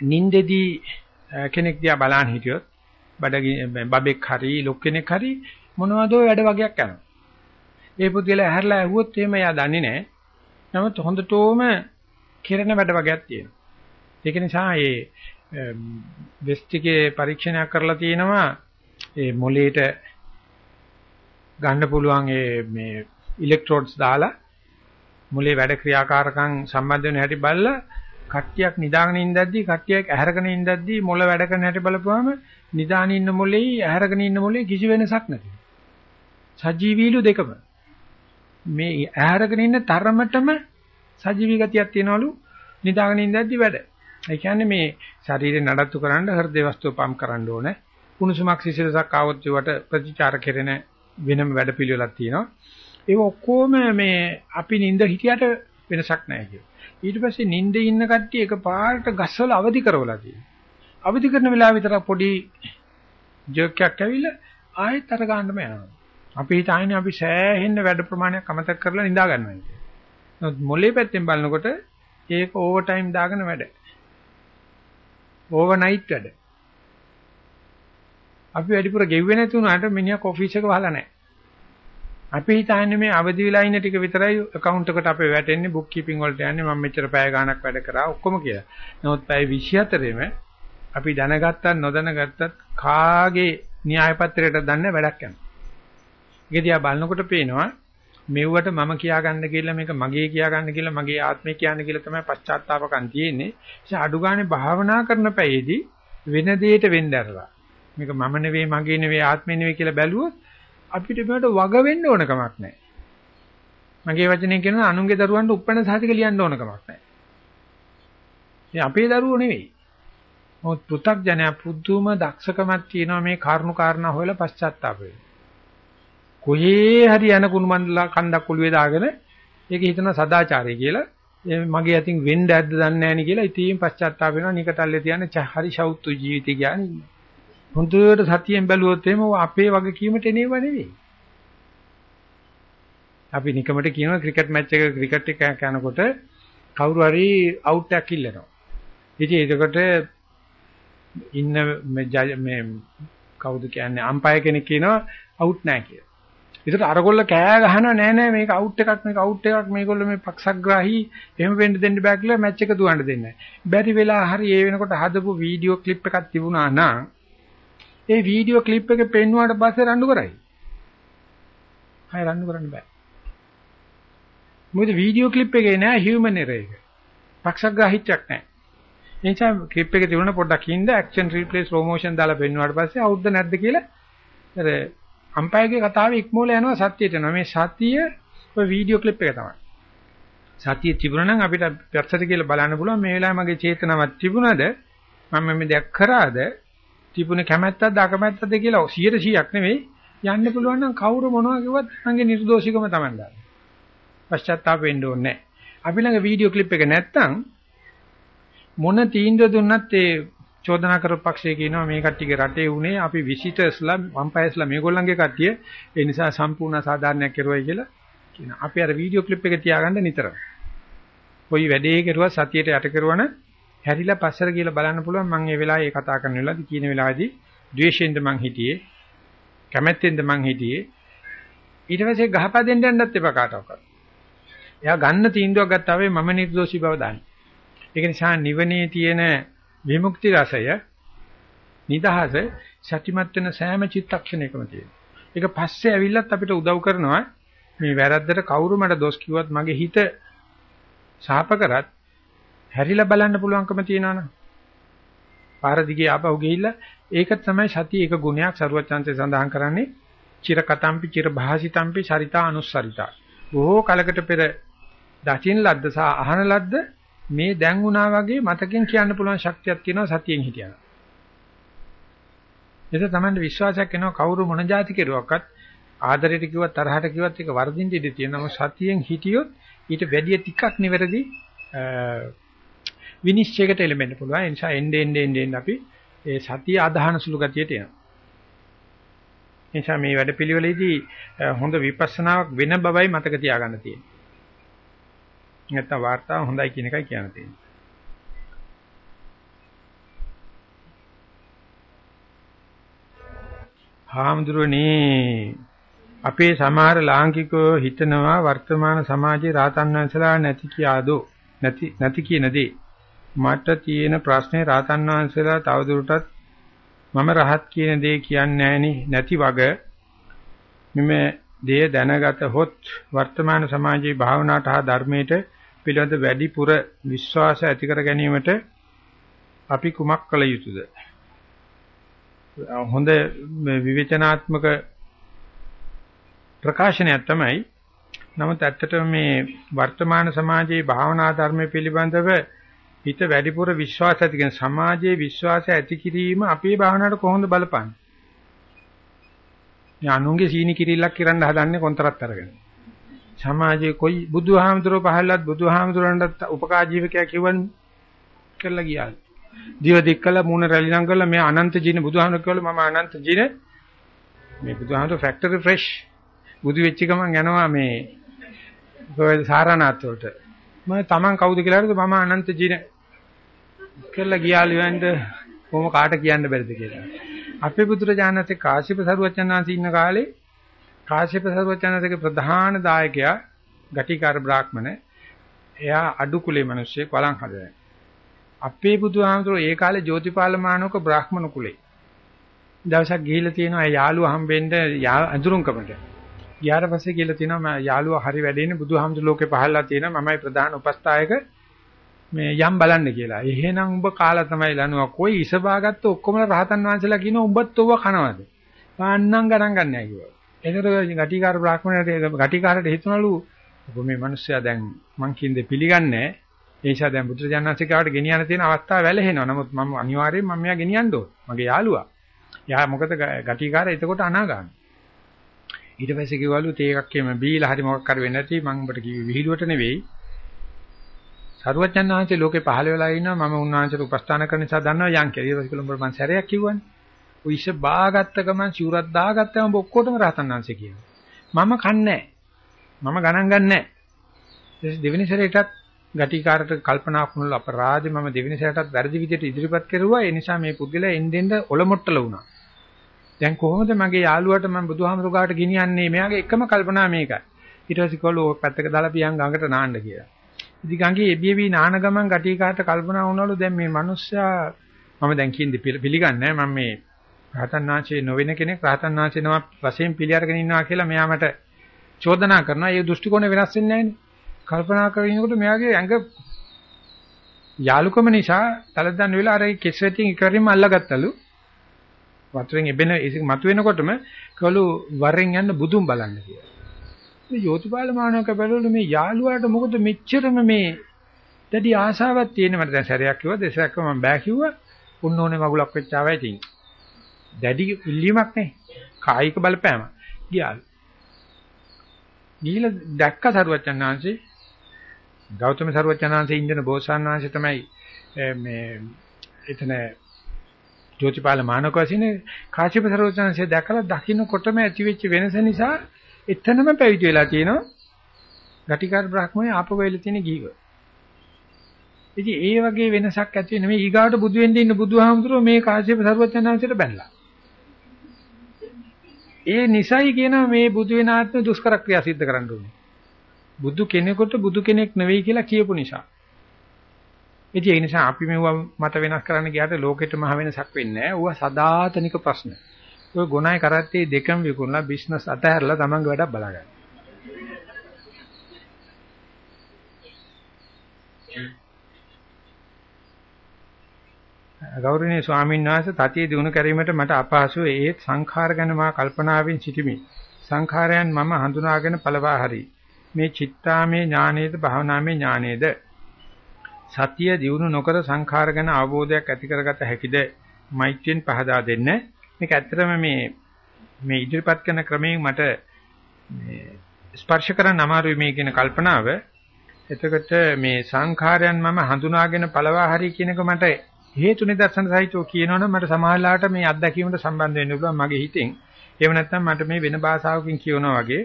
S1: නින්දෙදී කෙනෙක් දිහා බලන් හිටියොත් බඩ බබෙක් හරි ලොක් කෙනෙක් හරි මොනවදෝ වැඩ වගේක් යනවා. ඒ පුද්ගලයා ඇහැරලා ඇහුවොත් එහෙම එයා දන්නේ නැහැ. නමුත් හොඳටම කෙරෙන වැඩ වගේක් තියෙනවා. ඒක නිසා මේ වෙස්ටිගේ පරීක්ෂණයක් කරලා තියෙනවා ඒ මොලේට ගන්න පුළුවන් ඒ මේ ඉලෙක්ට්‍රෝඩ්ස් දාලා මොලේ වැඩ ක්‍රියාකාරකම් සම්බන්ධ වෙන හැටි බලලා කට්ටියක් නිදාගෙන ඉඳද්දි කට්ටියක් ඇහැරගෙන ඉඳද්දි මොළ වැඩ කරන හැටි බලපුවම නිදාගෙන ඉන්න මොලේ ඇහැරගෙන ඉන්න මොලේ කිසි වෙනසක් නැහැ. සජීවීලු දෙකම. මේ ඇහැරගෙන ඉන්න තරමටම සජීවී ගතියක් තියනවලු නිදාගෙන ඉඳද්දි වැඩ. ඒ කියන්නේ මේ ශරීරය නඩත්තු කරන්න හෘද වස්තුව පම්ප් කරන්න ඕනේ. කුණුසුමක් සිසිලසක් ආවොත් ඒවට ප්‍රතිචාර කෙරෙන වෙනම වැඩපිළිවෙලක් තියෙනවා. ඒක ඔක්කොම මේ අපි නිින්ද හිටියට වෙනසක් නැහැ කිය. ඊට පස්සේ නිින්දේ ඉන්න කට්ටිය එකපාරට ගස්වල අවදි කරවලා තියෙනවා. අවදි කරන වෙලාව විතර පොඩි ජර්ක් එකක් ඇවිල්ලා ආයෙත් අර ගන්නම යනවා. අපි හිතන්නේ අපි සෑහෙන වැඩ ප්‍රමාණයක් අමතක කරලා නිදා ගන්නවා කියලා. නමුත් මොලේ පැත්තෙන් බලනකොට ඒක ඕවර් ටයිම් දාගෙන වැඩ. ඕවර්නයිට් වැඩ. අපි වැඩිපුර ගෙව්වේ නැති වුණාට මිනිහා කොෆිස් එක වහලා නැහැ. අපි හිතන්නේ මේ අවදි වෙලා ඉන්න ටික විතරයි account එකට අපේ වැටෙන්නේ book keeping වලට යන්නේ මම මෙච්චර පැය ගාණක් වැඩ කරා ඔක්කොම කියලා. නමුත් පැය 24ෙම අපි දැනගත්තත් නොදැනගත්තත් කාගේ න්‍යාය පත්‍රයට දන්නේ වැඩක් යනවා. ඒක දිහා බලනකොට පේනවා මෙව්වට මම කියා ගන්න කියලා මේක මගේ කියා ගන්න කියලා මගේ ආත්මය කියන්න කියලා තමයි පශ්චාත්තාවකම් තියෙන්නේ. ඒ අඩු ගානේ භාවනා කරන පැයේදී වෙන දෙයකට වෙන්න ඇරලා. මේක මම නෙවෙයි මගේ නෙවෙයි ආත්මය නෙවෙයි කියලා බැලුවොත් අපිට මේකට වග වෙන්න ඕන කමක් නැහැ. මගේ වචනේ කියනවා අනුන්ගේ දරුවන්ට උපැන්න සාහිතික ලියන්න ඕන කමක් නැහැ. මේ අපේ දරුවෝ නෙවෙයි. මොකද පෘථග්ජනයා පුදුම දක්ෂකමක් තියෙනවා මේ කාරුණු කාරණා හොයලා පශ්චාත්තාප වෙන්න. කොහේ හරි යන කුණු මණ්ඩල කන්දක් ඔළුවේ දාගෙන ඒක හිතන සදාචාරය කියලා. මගේ අතින් වෙන්න ඇද්ද දන්නේ නැහැ නේ කියලා ඉතින් පශ්චාත්තාප වෙනවා. නිකටල්ලේ තියන්නේ හරි ශෞතු ජීවිතය කියන්නේ. හොඳට සතියෙන් බැලුවොත් එහෙම අපේ වගේ කීමට එනේව නෙවෙයි. අපි නිකමට කියනවා ක්‍රිකට් මැච් එක ක්‍රිකට් එක කරනකොට කවුරු හරි අවුට් එකක් ඉල්ලනවා. ඉතින් ඒකට ඉන්න මේ කවුද කියන්නේ අම්පයර් කෙනෙක් කියනවා අවුට් නැහැ කියලා. ඒකට අරගොල්ල කෑ ගහනවා නෑ නෑ මේක අවුට් එකක් මේක අවුට් එකක් මේගොල්ලෝ මේ පක්ෂග්‍රාහී එහෙම වෙන්න දෙන්න බෑ කියලා මැච් එක දුවන්න දෙන්නේ නෑ. බැරි වෙලා හරි ඒ වෙනකොට හදපු වීඩියෝ ක්ලිප් එකක් තිබුණා නම් ඒ වීඩියෝ ක්ලිප් එක පෙන්වුවාට පස්සේ රණ්ඩු කරයි. හයි රණ්ඩු කරන්න බෑ. මොකද වීඩියෝ ක්ලිප් එකේ නෑ හියුමන් එරර් එක. පක්ෂග්‍රාහීත්වයක් නෑ. ඒ නිසා ක්ලිප් එකේ තිබුණ පොඩ්ඩක් ඉඳ ඇක්ෂන් රීප්ලේ ස්ලෝ මොෂන් දාලා පෙන්වුවාට පස්සේ අවුද්ද නැද්ද කියලා අර අම්පයර්ගේ කතාව ඉක්මෝල යනවා සත්‍යයට යනවා. මේ සතිය ඔය වීඩියෝ ක්ලිප් එක තමයි. සතිය තිබුණා නම් අපිට පැත්තට කියලා බලන්න පුළුවන් මේ වෙලාවේ මගේ චේතනාවක් තිබුණාද මම මේ දෙයක් කරාද තිබුණ කැමැත්තක්ද අකමැත්තක්ද කියලා 100%ක් නෙවෙයි යන්න පුළුවන් නම් කවුරු මොනවා කිව්වත් මගේ නිර්දෝෂිකම තමයි දාන්නේ. පශ්චාත්තාප වෙන්න ඕනේ නැහැ. අපි ළඟ වීඩියෝ ක්ලිප් එක නැත්තම් මොන තීන්දුව දුන්නත් ඒ චෝදනා කරපු පක්ෂය කියනවා මේ කට්ටියගේ රටේ උනේ අපි විසිටර්ස්ලා වම්පයර්ස්ලා මේගොල්ලන්ගේ කට්ටිය ඒ නිසා සම්පූර්ණ සාධාරණයක් කරුවයි කියලා කියනවා. අපි අර වීඩියෝ ක්ලිප් එක තියාගන්න නිතරම. කොයි වැඩේ කරුවා සතියට යට කරුවන හැරිලා පස්සට කියලා බලන්න පුළුවන් මම ඒ වෙලාවේ ඒ කතා කරන වෙලාවදී කියන වෙලාවේදී ද්වේෂයෙන්ද මං හිටියේ කැමැත්තෙන්ද මං හිටියේ ඊට පස්සේ ගහපා දෙන්න යන්නත් එපා කාටවත්. එයා ගන්න තීන්දුවක් ගත්තා වෙයි මම නිර්දෝෂී බව දන්නේ. ඒක නිසා නිවනේ තියෙන විමුක්ති රසය නිදහස සතිමත් වෙන සෑම චිත්තක්ෂණයකම තියෙනවා. ඒක පස්සේ ඇවිල්ලත් අපිට උදව් කරනවා මේ වැරද්දට කවුරු මට දොස් කිව්වත් මගේ හිත ශාප කරත් හැරිලා බලන්න පුළුවන්කම තියෙනවනේ. පාර දිගේ ආපහු ගිහිල්ලා ඒක තමයි සතිය එක ගුණයක් සරුවචාන්තේ සඳහන් කරන්නේ චිර කතම්පි චිර භාසිතම්පි චරිතා අනුස්සරිතා. බොහෝ කලකට පෙර දකින් ලද්ද සහ අහන ලද්ද මේ දැන් වුණා වගේ මතකෙන් කියන්න පුළුවන් ශක්තියක් තියෙනවා සතියෙන් හිටියන. ඒක තමයි විශ්වාසයක් එනවා කවුරු මොන જાති කෙරුවක්වත් ආදරයට කිව්වත් තරහට කිව්වත් ඒක වර්ධින්න ඉඩ තියෙනවා. සතියෙන් හිටියොත් ඊට වැඩිය ටිකක් නිවැරදි විනිශ්චයකට එළඹෙන්න පුළුවන්. ඒ නිසා එන්නේ එන්නේ එන්නේ අපි ඒ සතිය අධහන සුළු ගතියට එනවා. එනිසා මේ වැඩපිළිවෙලේදී හොඳ විපස්සනාවක් වෙන බවයි මතක තියාගන්න තියෙන්නේ. නැත්තම් වාර්තාව හොඳයි කියන එකයි කියන්න තියෙන්නේ. හාමුදුරනේ අපේ සමහර ලාංකිකෝ හිතනවා වර්තමාන සමාජයේ රාතන් වංශලා නැති කියාදෝ නැති නැති කියන දේ මට තියෙන ප්‍රශ්නේ රාතන් වංශලා තවදුරටත් මම රහත් කියන දේ කියන්නේ නැති වග මෙමෙ දේ දැනගත හොත් වර්තමාන සමාජයේ භාවනාවට හා ධර්මයට පිළිබඳ වැඩිපුර විශ්වාස ඇති කර ගැනීමට අපි කුමක් කළ යුතුද? හොඳ විවේචනාත්මක ප්‍රකාශනයක් තමයි. නමුත් ඇත්තටම මේ වර්තමාන සමාජයේ භාවනා ධර්ම පිළිබඳව හිත වැඩිපුර විශ්වාස ඇති කියන සමාජයේ විශ්වාසය ඇති කිරීම අපේ භාවනාවට කොහොමද බලපාන්නේ? මේ අනුන්ගේ සීනි කිරිල්ලක් කරන්න හදන්නේ කොන්තරත් අරගෙන. සමාජයේ කොයි බුදුහාමුදුරුවෝ පහළත් බුදුහාමුදුරන්ට උපකා ජීවකයා කියවන් කරලා ගියා. දිව දික් කළා මූණ රැලිනම් කළා මේ අනන්ත ජීන බුදුහාමුදුරුවෝ කිව්වල මම අනන්ත ජීන. මේ බුදුහාමුදුරුවෝ ෆැක්ටරි ෆ්‍රෙෂ් බුදු වෙච්ච ගමන් යනවා මේ කොහෙද? සාරානාත් වලට. මම Taman කවුද කියලා හරිද? මම අනන්ත ජීන. කියලා ගියාලු වෙන්න කොහොම කාට කියන්න බැරිද කියලා. අපේ බුදුරජාණන්සේ කාශ්‍යප සරුවචනාංශ ඉන්න කාලේ කාශ්‍යප සරුවචනාංශගේ ප්‍රධාන දායකයා ගටිකාර බ්‍රාහ්මණ එයා අඩු කුලේ මිනිස්සෙක් වළං හදන. අපේ බුදුහාමුදුරුවෝ ඒ කාලේ ජෝතිපාල මානවක බ්‍රාහ්මණ කුලේ. දවසක් ගිහිල්ලා තියෙනවා යාළුවා හම්බෙන්න අඳුරුම්කමට. ගියාට පස්සේ කියලා තියෙනවා යාළුවා හරි වැඩේනේ බුදුහාමුදුරුවෝ ලෝකේ පහළලා තියෙනවා මමයි ප්‍රධාන උපස්ථායක මේ යම් බලන්න කියලා. එහෙනම් උඹ කාලා තමයි ලනුවා. කොයි ඉස බාගත්ත ඔක්කොම රහතන් වහන්සේලා කියනවා උඹත් ඔව්ව කනවද? පාන්නම් ගණන් ගන්නෑ කිව්වා. ඒකට ගටිකාර බ්‍රාහ්මණයට ගටිකාරට හිතුණලු ඔබ මේ මිනිස්සයා දැන් මං කියන්නේ පිළිගන්නේ ඒ නිසා දැන් බුදුරජාණන්සේකාට ගෙනියන්න තියෙන අවස්ථාව වැළහෙනවා. නමුත් මම අනිවාර්යයෙන් මම මෙයා ගෙනියන්න ඕන. මගේ යාළුවා. යා මොකද ගටිකාරය එතකොට අනාගාමී. ඊට පස්සේ කිව්වලු තේ එකක් එම බීලා හරි මොකක් කර වෙන්නේ නැති මම උඹට කිව්වේ විහිළුවට නෙවෙයි සරුවච්චන් වහන්සේ ලෝකේ පහළ වෙලා ඉන්නවා මම උන්වහන්සේට උපස්ථාන කරන නිසා දන්නවා යන් කියලා. ඊට පස්සේ කිව්වා මම සැරයක් කිව්වනේ. ඔය ඉෂ බාගත්ත ගමන් සිවුරක් දාගත්තම ඔක්කොටම රහතන් වහන්සේ කියනවා. මම කන්නේ මම ගණන් ගන්නෑ. දෙවෙනි සැරේටත් ගටිකාරට කල්පනා වුණා අපරාධේ මම දෙවෙනි සැරේටත් වැරදි විදිහට ඉදිරිපත් කරුවා. ඒ නිසා මේ පුද්ගලයා එන්නෙන්ද ඔලොමොට්ටල වුණා. දැන් කොහොමද මගේ යාළුවාට මම බුදුහාමුදුරු ගාවට ගෙනියන්නේ? මෙයාගේ එකම කල්පනා මේකයි. ඊට පස්සේ කොල්ලෝ පැත්තක දාලා පියන් ගඟට නාන්න කියලා. ඉතින් ගඟේ එබියවි නාන ගමන් ගටිකාට කල්පනා වුණාලු දැන් මේ මිනිස්සයා මම දැන් කියන්නේ පිළිගන්නේ මම මේ රහතන් වහන්සේ නොවන කෙනෙක් රහතන් වහන්සේ නම වශයෙන් පිළි අරගෙන ඉන්නවා කියලා මෙයා මට චෝදනා කරනවා. ඒ දෘෂ්ටි කෝණය වෙනස් වෙන්නේ නැහැනේ. කල්පනා කරගෙනකොට මෙයාගේ ඇඟ යාලුකම නිසා තලදන් වෙලා අර කෙස් වෙටින් ඉකරින්ම අල්ලගත්තලු. වතුරෙන් එබෙන මතු වෙනකොටම කළු වරෙන් යන්න බුදුන් බලන්න කියලා. මේ යෝතිපාල මානවක බැලුවලු මේ යාළුවාට මොකද මෙච්චරම මේ දැඩි ආසාවක් තියෙන මට දැන් සැරයක් කිව්වා දෙසරක් මම බෑ කිව්වා උන්න ඕනේ මගුලක් වෙච්ච ආවයි තින් දැඩි ඉල්ලීමක් නේ කායික බලපෑම ගියාලු ගිහිලා දැක්ක සරුවචනාංශේ ගෞතම සරුවචනාංශේ ඉන්දන බෝසත්ණාංශේ තමයි මේ එතන ජෝතිපාල මානක වශයෙන් කාශ්‍යප සරුවචනාංශේ දැකලා දකින්නකොටම ඇතිවෙච්ච වෙනස නිසා එතනම පැවිදි වෙලා තියෙනවා. ගටිකාර බ්‍රහ්මයේ ආපහු වෙලා තියෙන ගීව. ඉතින් ඒ වගේ වෙනසක් ඇති වෙන මේ ඊගාට බුදු වෙන්න ඉන්න බුදුහාමුදුරුවෝ මේ කාශ්‍යප සර්වඥාන්සේට බැනලා. ඒ නිසයි කියනවා මේ බුදු වෙන ආත්ම දුෂ්කර ක්‍රියා සිද්ධ කරන්න ඕනේ. බුදු කෙනෙකුට බුදු කෙනෙක් නෙවෙයි කියලා කියපු නිසා. ඉතින් ඒ නිසා අපි මෙව මත වෙනස් කරන්න ගියාට ලෝකෙට මහ වෙනසක් වෙන්නේ නැහැ. ඌව සදාතනික ප්‍රශ්න. ඔය ගුණයි කරත්තේ දෙකම විකුණලා බිස්නස් අතහැරලා තමන්ගේ වැඩක් බලාගන්න. ගෞරවනීය ස්වාමීන් වහන්සේ තතිය දිනු කිරීමට මට අපහසු ඒ සංඛාර ගැන මා කල්පනාවෙන් සිටිමි. සංඛාරයන් මම හඳුනාගෙන පළවා හරි. මේ චිත්තාමේ ඥානයේද භාවනාමේ ඥානයේද සතිය දිනු නොකර සංඛාර ගැන අවබෝධයක් ඇති කරගත හැකිද? මෛත්‍රියෙන් පහදා දෙන්න. මේක ඇත්තටම මේ මේ ඉදිරිපත් කරන ක්‍රමයෙන් මට මේ ස්පර්ශ කරන්න අමාරුයි මේ කියන කල්පනාව. එතකොට මේ සංඛාරයන් මම හඳුනාගෙන පළවා හරි කියන එක මට හේතු නිදර්ශන සහිතව කියනවනම් මට සමාහලාට මේ අත්දැකීමට සම්බන්ධ වෙන්න පුළුවන් මගේ හිතෙන්. එහෙම නැත්නම් මට මේ වෙන භාෂාවකින් කියනවා වගේ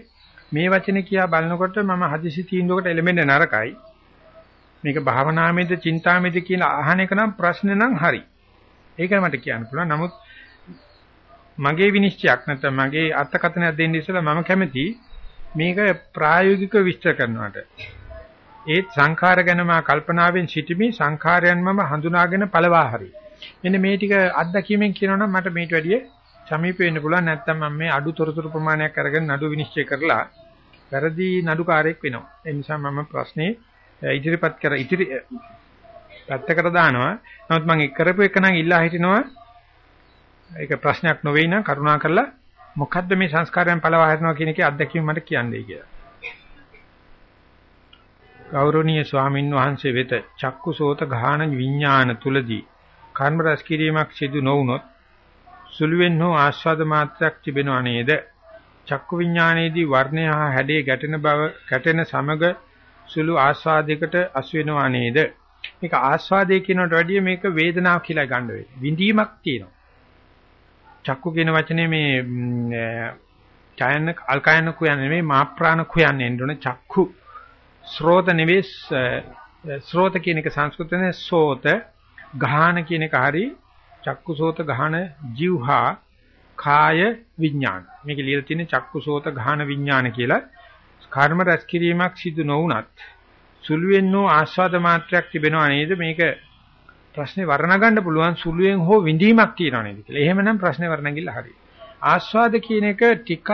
S1: මේ වචනේ කියා බලනකොට මම හදිසි තීන්දුවකට එළඹෙන්න නරකයි. මේක භාවනාමේද චින්තාමේද කියලා අහන එක නම් ප්‍රශ්න නම් හරි. ඒකයි මට කියන්න පුළුවන්. නමුත් මගේ විනිශ්චයක් නැත්නම් මගේ අර්ථකථනයක් දෙන්න ඉස්සෙල්ලා මම කැමති මේක ප්‍රායෝගිකව විස්තර කරනවාට. ඒත් සංඛාර ගැන මා කල්පනාවෙන් සිටිමි සංඛාරයන් මම හඳුනාගෙන පළවා හරි. මෙන්න මේ ටික අත්දැකීමෙන් කියනවනම් මට මේට වැඩිය සමීප වෙන්න පුළුවන් නැත්නම් මම මේ අඩු තොරතුරු ප්‍රමාණයක් අරගෙන නඩු විනිශ්චය කරලා වැරදි නඩුකාරයෙක් වෙනවා. ඒ නිසා මම ප්‍රශ්නේ ඉදිරිපත් කර ඉදිරි පැත්තකට දානවා. නමුත් මම කරපු එක නම් ඉල්ලා හිටිනවා ඒක ප්‍රශ්නයක් නොවේ නම් කරුණා කරලා මොකද්ද මේ සංස්කාරයන් පළවා හරිනවා කියන එකේ අත්දැකීම මට කියන්නයි කියලා. ගෞරවනීය ස්වාමින් වහන්සේ වෙත චක්කුසෝත ගාහන විඥාන තුලදී කර්ම රැස් කිරීමක් සිදු නොවුනොත් සුළුවෙන් හෝ ආස්වාද මාත්‍රයක් තිබෙනව නේද? චක්කු විඥානයේදී වර්ණය හා හැඩේ ගැටෙන බව ගැටෙන සමග සුළු ආස්වාදයකට අසු වෙනවා නේද? මේක ආස්වාදයේ කියනට වැඩිය මේක වේදනාව කියලා ගන්න වෙයි. විඳීමක් තියෙනවා. චක්කු කියන වචනේ මේ ඡායන අල්කායන කියන්නේ නෙමෙයි මාප්‍රාණ කියන්නේ නෝන චක්කු ස්රෝත නෙවෙයි ස්රෝත කියන එක සංස්කෘතනේ සෝත ගාහන කියන එක හරි චක්කුසෝත ගහන જીවහා කාය විඥාන. මේක ලියලා තියෙන්නේ චක්කුසෝත ගහන විඥාන කියලා. කර්ම රැස් කිරීමක් සිදු නොවුනත් සුළුවෙන් නෝ ආස්වාද මාත්‍රයක් තිබෙනවා නේද මේක ප්‍රශ්නේ වර්ණ ගන්න පුළුවන් සුළුවෙන් හෝ විඳීමක් තියනවා නේද කියලා. එහෙමනම් ප්‍රශ්නේ වර්ණගිල්ල හරියි. ආස්වාද කියන එක ටිකක්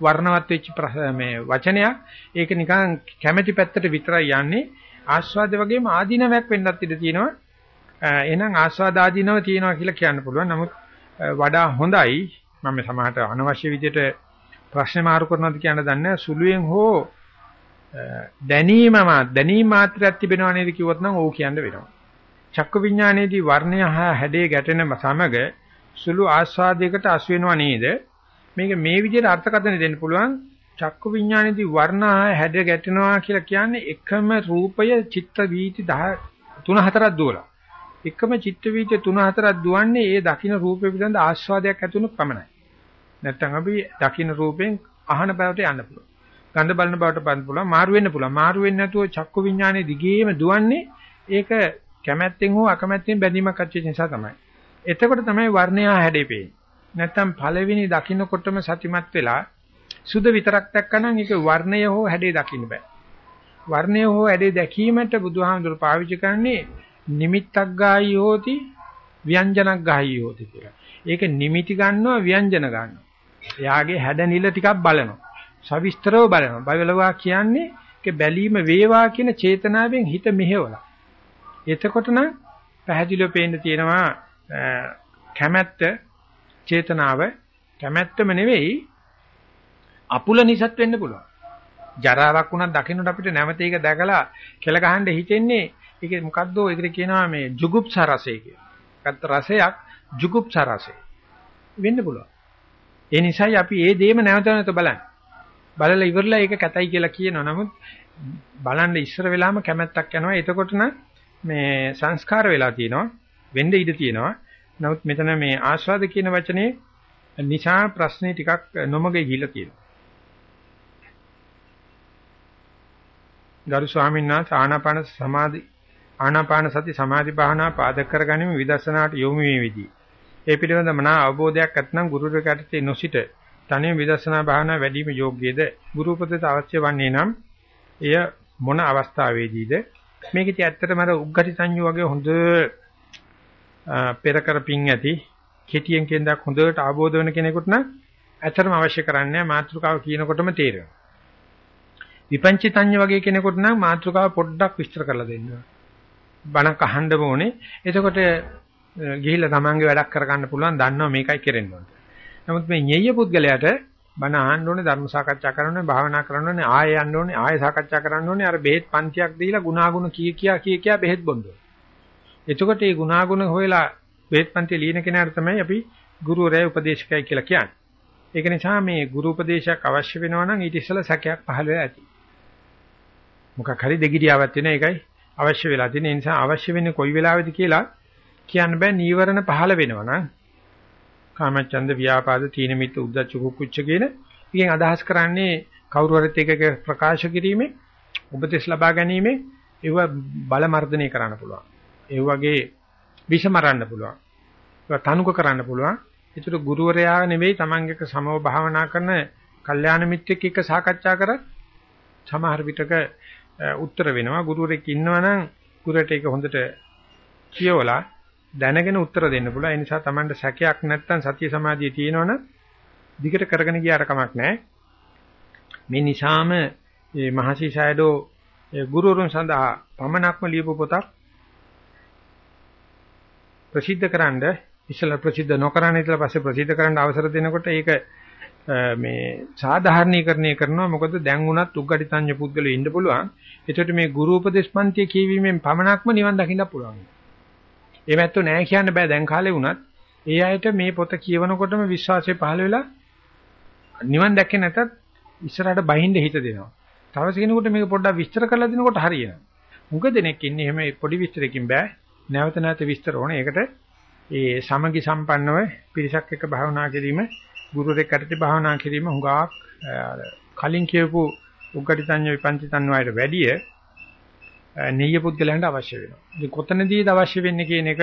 S1: වර්ණවත් වෙච්ච මේ වචනයක්. ඒක නිකන් කැමැති පැත්තට විතරයි යන්නේ. ආස්වාද වගේම ආධිනවයක් වෙන්නත් ඉඩ තියෙනවා. එහෙනම් ආස්වාද ආධිනව තියෙනවා කියලා කියන්න පුළුවන්. නමුත් වඩා හොඳයි මම සමහරට අනවශ්‍ය විදිහට ප්‍රශ්න මාරු කරනවාද කියන දන්නේ සුළුයෙන් හෝ දැනීමම දැනීම මාත්‍රයක් තිබෙනව නේද කිව්වොත් නම් ඕක කියන්න වෙනවා. චක්ක විඥානයේදී වර්ණය හා හැඩය ගැටෙන සමග සුළු ආස්වාදයකට අසු වෙනව නේද? මේක මේ විදිහට අර්ථකථන දෙන්න පුළුවන්. චක්ක විඥානයේදී වර්ණ හා හැඩය ගැටෙනවා කියලා කියන්නේ එකම රූපය චිත්ත වීති 3 4ක් දුවලා. එකම චිත්ත වීති 3 4ක් දුවන්නේ ඒ දකින්න රූපේ පිළිබඳ ආස්වාදයක් ඇති වුණොත් පමණයි. නැත්තම් අපි දකින්න රූපෙන් අහන බවට යන්න පුළුවන්. ගඳ බලන බවට පන්න පුළුවන්. මාරු වෙන්න පුළුවන්. මාරු වෙන්නේ නැතුව චක්කු විඥානයේ දිගේම දුවන්නේ ඒක කැමැත්තෙන් හෝ අකමැත්තෙන් බැඳීමක් ඇති නිසා තමයි. එතකොට තමයි වර්ණය හැඩේ පේන්නේ. නැත්තම් පළවෙනි දකින්නකොටම සතිමත් වෙලා සුද විතරක් දැක්කනම් ඒක වර්ණය හෝ හැඩේ දකින්න බෑ. වර්ණය හෝ හැඩේ දැකීමට බුදුහාමුදුරු පාවිච්චි කරන්නේ නිමිත්තක් ගායි හෝති ව්‍යංජනක් ගායි හෝති කියලා. ඒක නිමිති ගන්නවා ව්‍යංජන ගන්නවා. එයාගේ හැඩ නිල ටිකක් බලනවා. සවිස්තරව බලනවා. බලනවා කියන්නේ ඒක බැලීම වේවා කියන චේතනාවෙන් හිත මෙහෙवला. එතකොට නම් පැහැදිලිව පේන්න තියෙනවා කැමැත්ත චේතනාව කැමැත්තම නෙවෙයි අපුල නිසත් වෙන්න පුළුවන්. ජරාවක් වුණත් දකින්නට අපිට නැවත ඒක දැකලා කෙල ගහන්න හිතෙන්නේ ඒක මොකද්ද ඒකට කියනවා මේ ජුගුප්ස රසය කියලා. ඒකත් රසයක් ජුගුප්ස රසය. වෙන්න පුළුවන්. ඒ නිසායි අපි ඒ දේම නැවත නැවත බලන්නේ. බලලා ඉවරලා ඒක කැතයි කියලා කියනවා. නමුත් බලන්න ඉස්සර වෙලාම කැමැත්තක් යනවා. එතකොට නම් මේ සංස්කාර වෙලා තියෙනවා. වෙන්න ඉඩ තියෙනවා. නමුත් මෙතන මේ ආස්වාද කියන වචනේ නිසා ප්‍රශ්නේ ටිකක් නොමග ගිහිලා තියෙනවා. ගරු ස්වාමීන් වහන්සේ ආනාපාන සමාධි ආනාපාන සති සමාධි භාවනා පාදක කරගනිමු විදර්ශනාට යොමු වේවිදී. ඒ පිළිබඳ මනා අවබෝධයක් ඇත්නම් ගුරුවරයාට නොසිට තනියම විදර්ශනා භාවනා වැඩිම යෝග්‍යද ගුරු උපදෙස් අවශ්‍ය වන්නේ නම් එය මොන අවස්ථාවේදීද මේකෙත් ඇත්තටම අර උග්ගටි සංයු වගේ හොඳ පෙර කර පිං ඇති කෙටියෙන් කියනදක් හොඳට ආબોධ වෙන කෙනෙකුට නම් ඇත්තටම අවශ්‍ය කරන්නේ මාත්‍රිකාව කියනකොටම තේරෙනවා. විපංචිතඤ්ඤ වගේ කෙනෙකුට නම් මාත්‍රිකාව පොඩ්ඩක් විස්තර කරලා දෙන්න. බණක් අහන්න ඕනේ. එතකොට ගිහිල්ලා තමන්ගේ වැඩක් කරගන්න පුළුවන් දන්නවා මේකයි කරෙන්න ඕනේ. නමුත් මේ ඤෙය්‍ය පුද්ගලයාට බණ අහන්න ඕනේ ධර්ම සාකච්ඡා කරන්න ඕනේ භාවනා කරන්න ඕනේ ආයෙ යන්න ඕනේ ආයෙ සාකච්ඡා කරන්න ඕනේ අර බෙහෙත් පන්තියක් දීලා ගුණාගුණ කී කියා කී කියා බෙහෙත් බොන්න ඕනේ. එතකොට මේ ගුණාගුණ හොයලා බෙහෙත් පන්ති ලියන කෙනාට තමයි අපි ගුරුවරයා උපදේශකයි කියලා කියන්නේ. ඒක නිසා මේ ගුරු උපදේශයක් අවශ්‍ය වෙනවා නම් ඊට ඉස්සෙල්ලා සැකයක් පහළ වෙලා ඇති. මොකක් හරි දෙගිඩියාවක් වෙන එකයි අවශ්‍ය වෙලා තියෙන. ඒ නිසා අවශ්‍ය වෙන්නේ කොයි වෙලාවෙද කියලා කියන්න බෑ. නීවරණ පහළ වෙනවා නම් කාමචන්ද ව්‍යාපාද තීන මිත් උද්දච්ච කුච්ච කියන එකෙන් අදහස් කරන්නේ කවුරු හරි එකක ප්‍රකාශ කිරීමේ උපදෙස් ලබා ගැනීමේ ඒව බල මර්ධනය කරන්න පුළුවන්. ඒ වගේ විෂමරන්න පුළුවන්. ඒක තනුක කරන්න පුළුවන්. ඒතර ගුරුවරයා නෙවෙයි Taman එක සමව භාවනා කරන කල්යාණ මිත්‍රෙක් එක්ක සාකච්ඡා කරත් සමහර විටක උත්තර වෙනවා. ගුරුවරෙක් ඉන්නවනම් ගුරුවරට ඒක හොඳට කියවලා දැනගෙන උත්තර දෙන්න පුළුවන්. ඒ නිසා Tamanට සැකයක් නැත්තම් සතිය සමාධිය තියෙනවනම් දිගට කරගෙන ගියාට කමක් නැහැ. මේ නිසාම මේ මහසි ෂයඩෝ ගුරුවරුන් සඳහා පමණක්ම ලියපු පොතක් ප්‍රසිද්ධ කරන්න ඉස්සලා ප්‍රසිද්ධ නොකරන ඉතලා පස්සේ ප්‍රසිද්ධ කරන්න අවසර දෙනකොට ඒක මේ සාධාරණීකරණය කරනවා. මොකද දැන් උනත් උග්ගටිතඤ්ඤ පුද්ගලෙ ඉන්න පුළුවන්. ඒකට මේ ගුරු උපදේශ පන්තිය කියවීමෙන් පමණක්ම නිවන් දකින්න පුළුවන්. ඒ මැත්තෝ නෑ කියන්න බෑ. දැන් කාලේ වුණත් ඒ අයට මේ පොත කියවනකොටම විශ්වාසය පහළ වෙලා නිවන් දැක්කේ නැතත් ඉස්සරහට බහින්න හිත දෙනවා. තව කෙනෙකුට මේක පොඩ්ඩක් විස්තර කරලා දෙනකොට හරියනවා. මුග දෙනෙක් ඉන්නේ එහෙම පොඩි විස්තරකින් බෑ. නැවත නැවත විස්තර ඕනේ. ඒකට ඒ සමගි සම්පන්නව පිරිසක් එක්ක භාවනා කිරීම, ගුරුරෙක් අතරේ භාවනා කිරීම හුඟක් කලින් කියපු උග්ගටිතඤ්ඤ විපංචිතඤ්ඤ වලට වැඩිය නෙయ్య පුද්ගලයන්ට අවශ්‍ය වෙනවා. ඉතින් කොතනදීද අවශ්‍ය වෙන්නේ කියන එක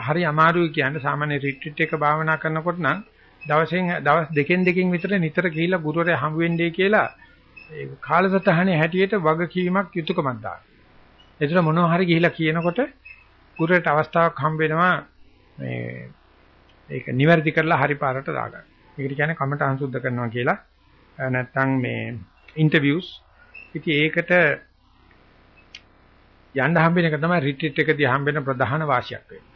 S1: හරි අමාරුයි කියන්නේ සාමාන්‍ය රිට්‍රීට් එක භාවනා කරනකොට නම් දවසෙන් දවස් දෙකෙන් දෙකකින් විතර නිතර ගිහිල්ලා ගුරුවරයා හම්බ වෙන්නේ කියලා ඒ කාලසටහනේ හැටියට වගකීමක් යුතුයකමක් දාන්න. එතන මොනවා හරි ගිහිල්ලා කියනකොට ගුරුවරට අවස්ථාවක් හම්බ වෙනවා මේ ඒක නිවැරදි කරලා හරි පාරට දාගන්න. ඒකට කියන්නේ කමට අංශුද්ධ කරනවා කියලා. නැත්තම් මේ ඉන්ටර්විව්ස්. ඉතින් ඒකට යන්න හම්බෙන එක තමයි රිට්‍රීට් එකදී හම්බෙන ප්‍රධාන වාසියක් වෙන්නේ.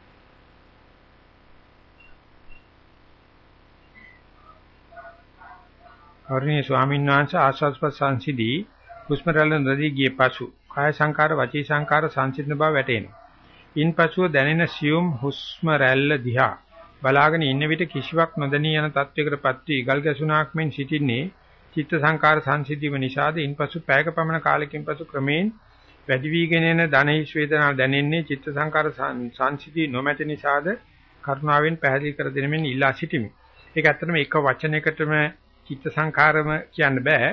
S1: අවරණීය ස්වාමීන් වහන්සේ ආස්වාද ප්‍රසංසිදී හුස්ම රැල්ල නදී ගිය පසු කාය සංකාර වචී සංකාර සංසිඳන බව වැටේනවා. ඉන්පසුව දැනෙන සියුම් හුස්ම රැල්ල දිහා බලාගෙන ඉන්න විට කිසිවක් නොදැනී යන තත්වයකටපත් වී ගල් ගැසුණාක් මෙන් සිටින්නේ චිත්ත සංකාර සංසිද්ධියම නිසාද ඉන්පසු පැයක පමණ කාලෙකින් පසු ක්‍රමයෙන් වැඩි වීගෙන එන ධනෙහි වේදනා දැනෙන්නේ චිත්ත සංකාර සංසිද්ධි නොමැති නිසාද කරුණාවෙන් පැහැදිලි කර දෙනෙමින් ඉල්ලා සිටිමි. ඒක ඇත්තටම එක වචනයකටම චිත්ත සංකාරම කියන්න බෑ.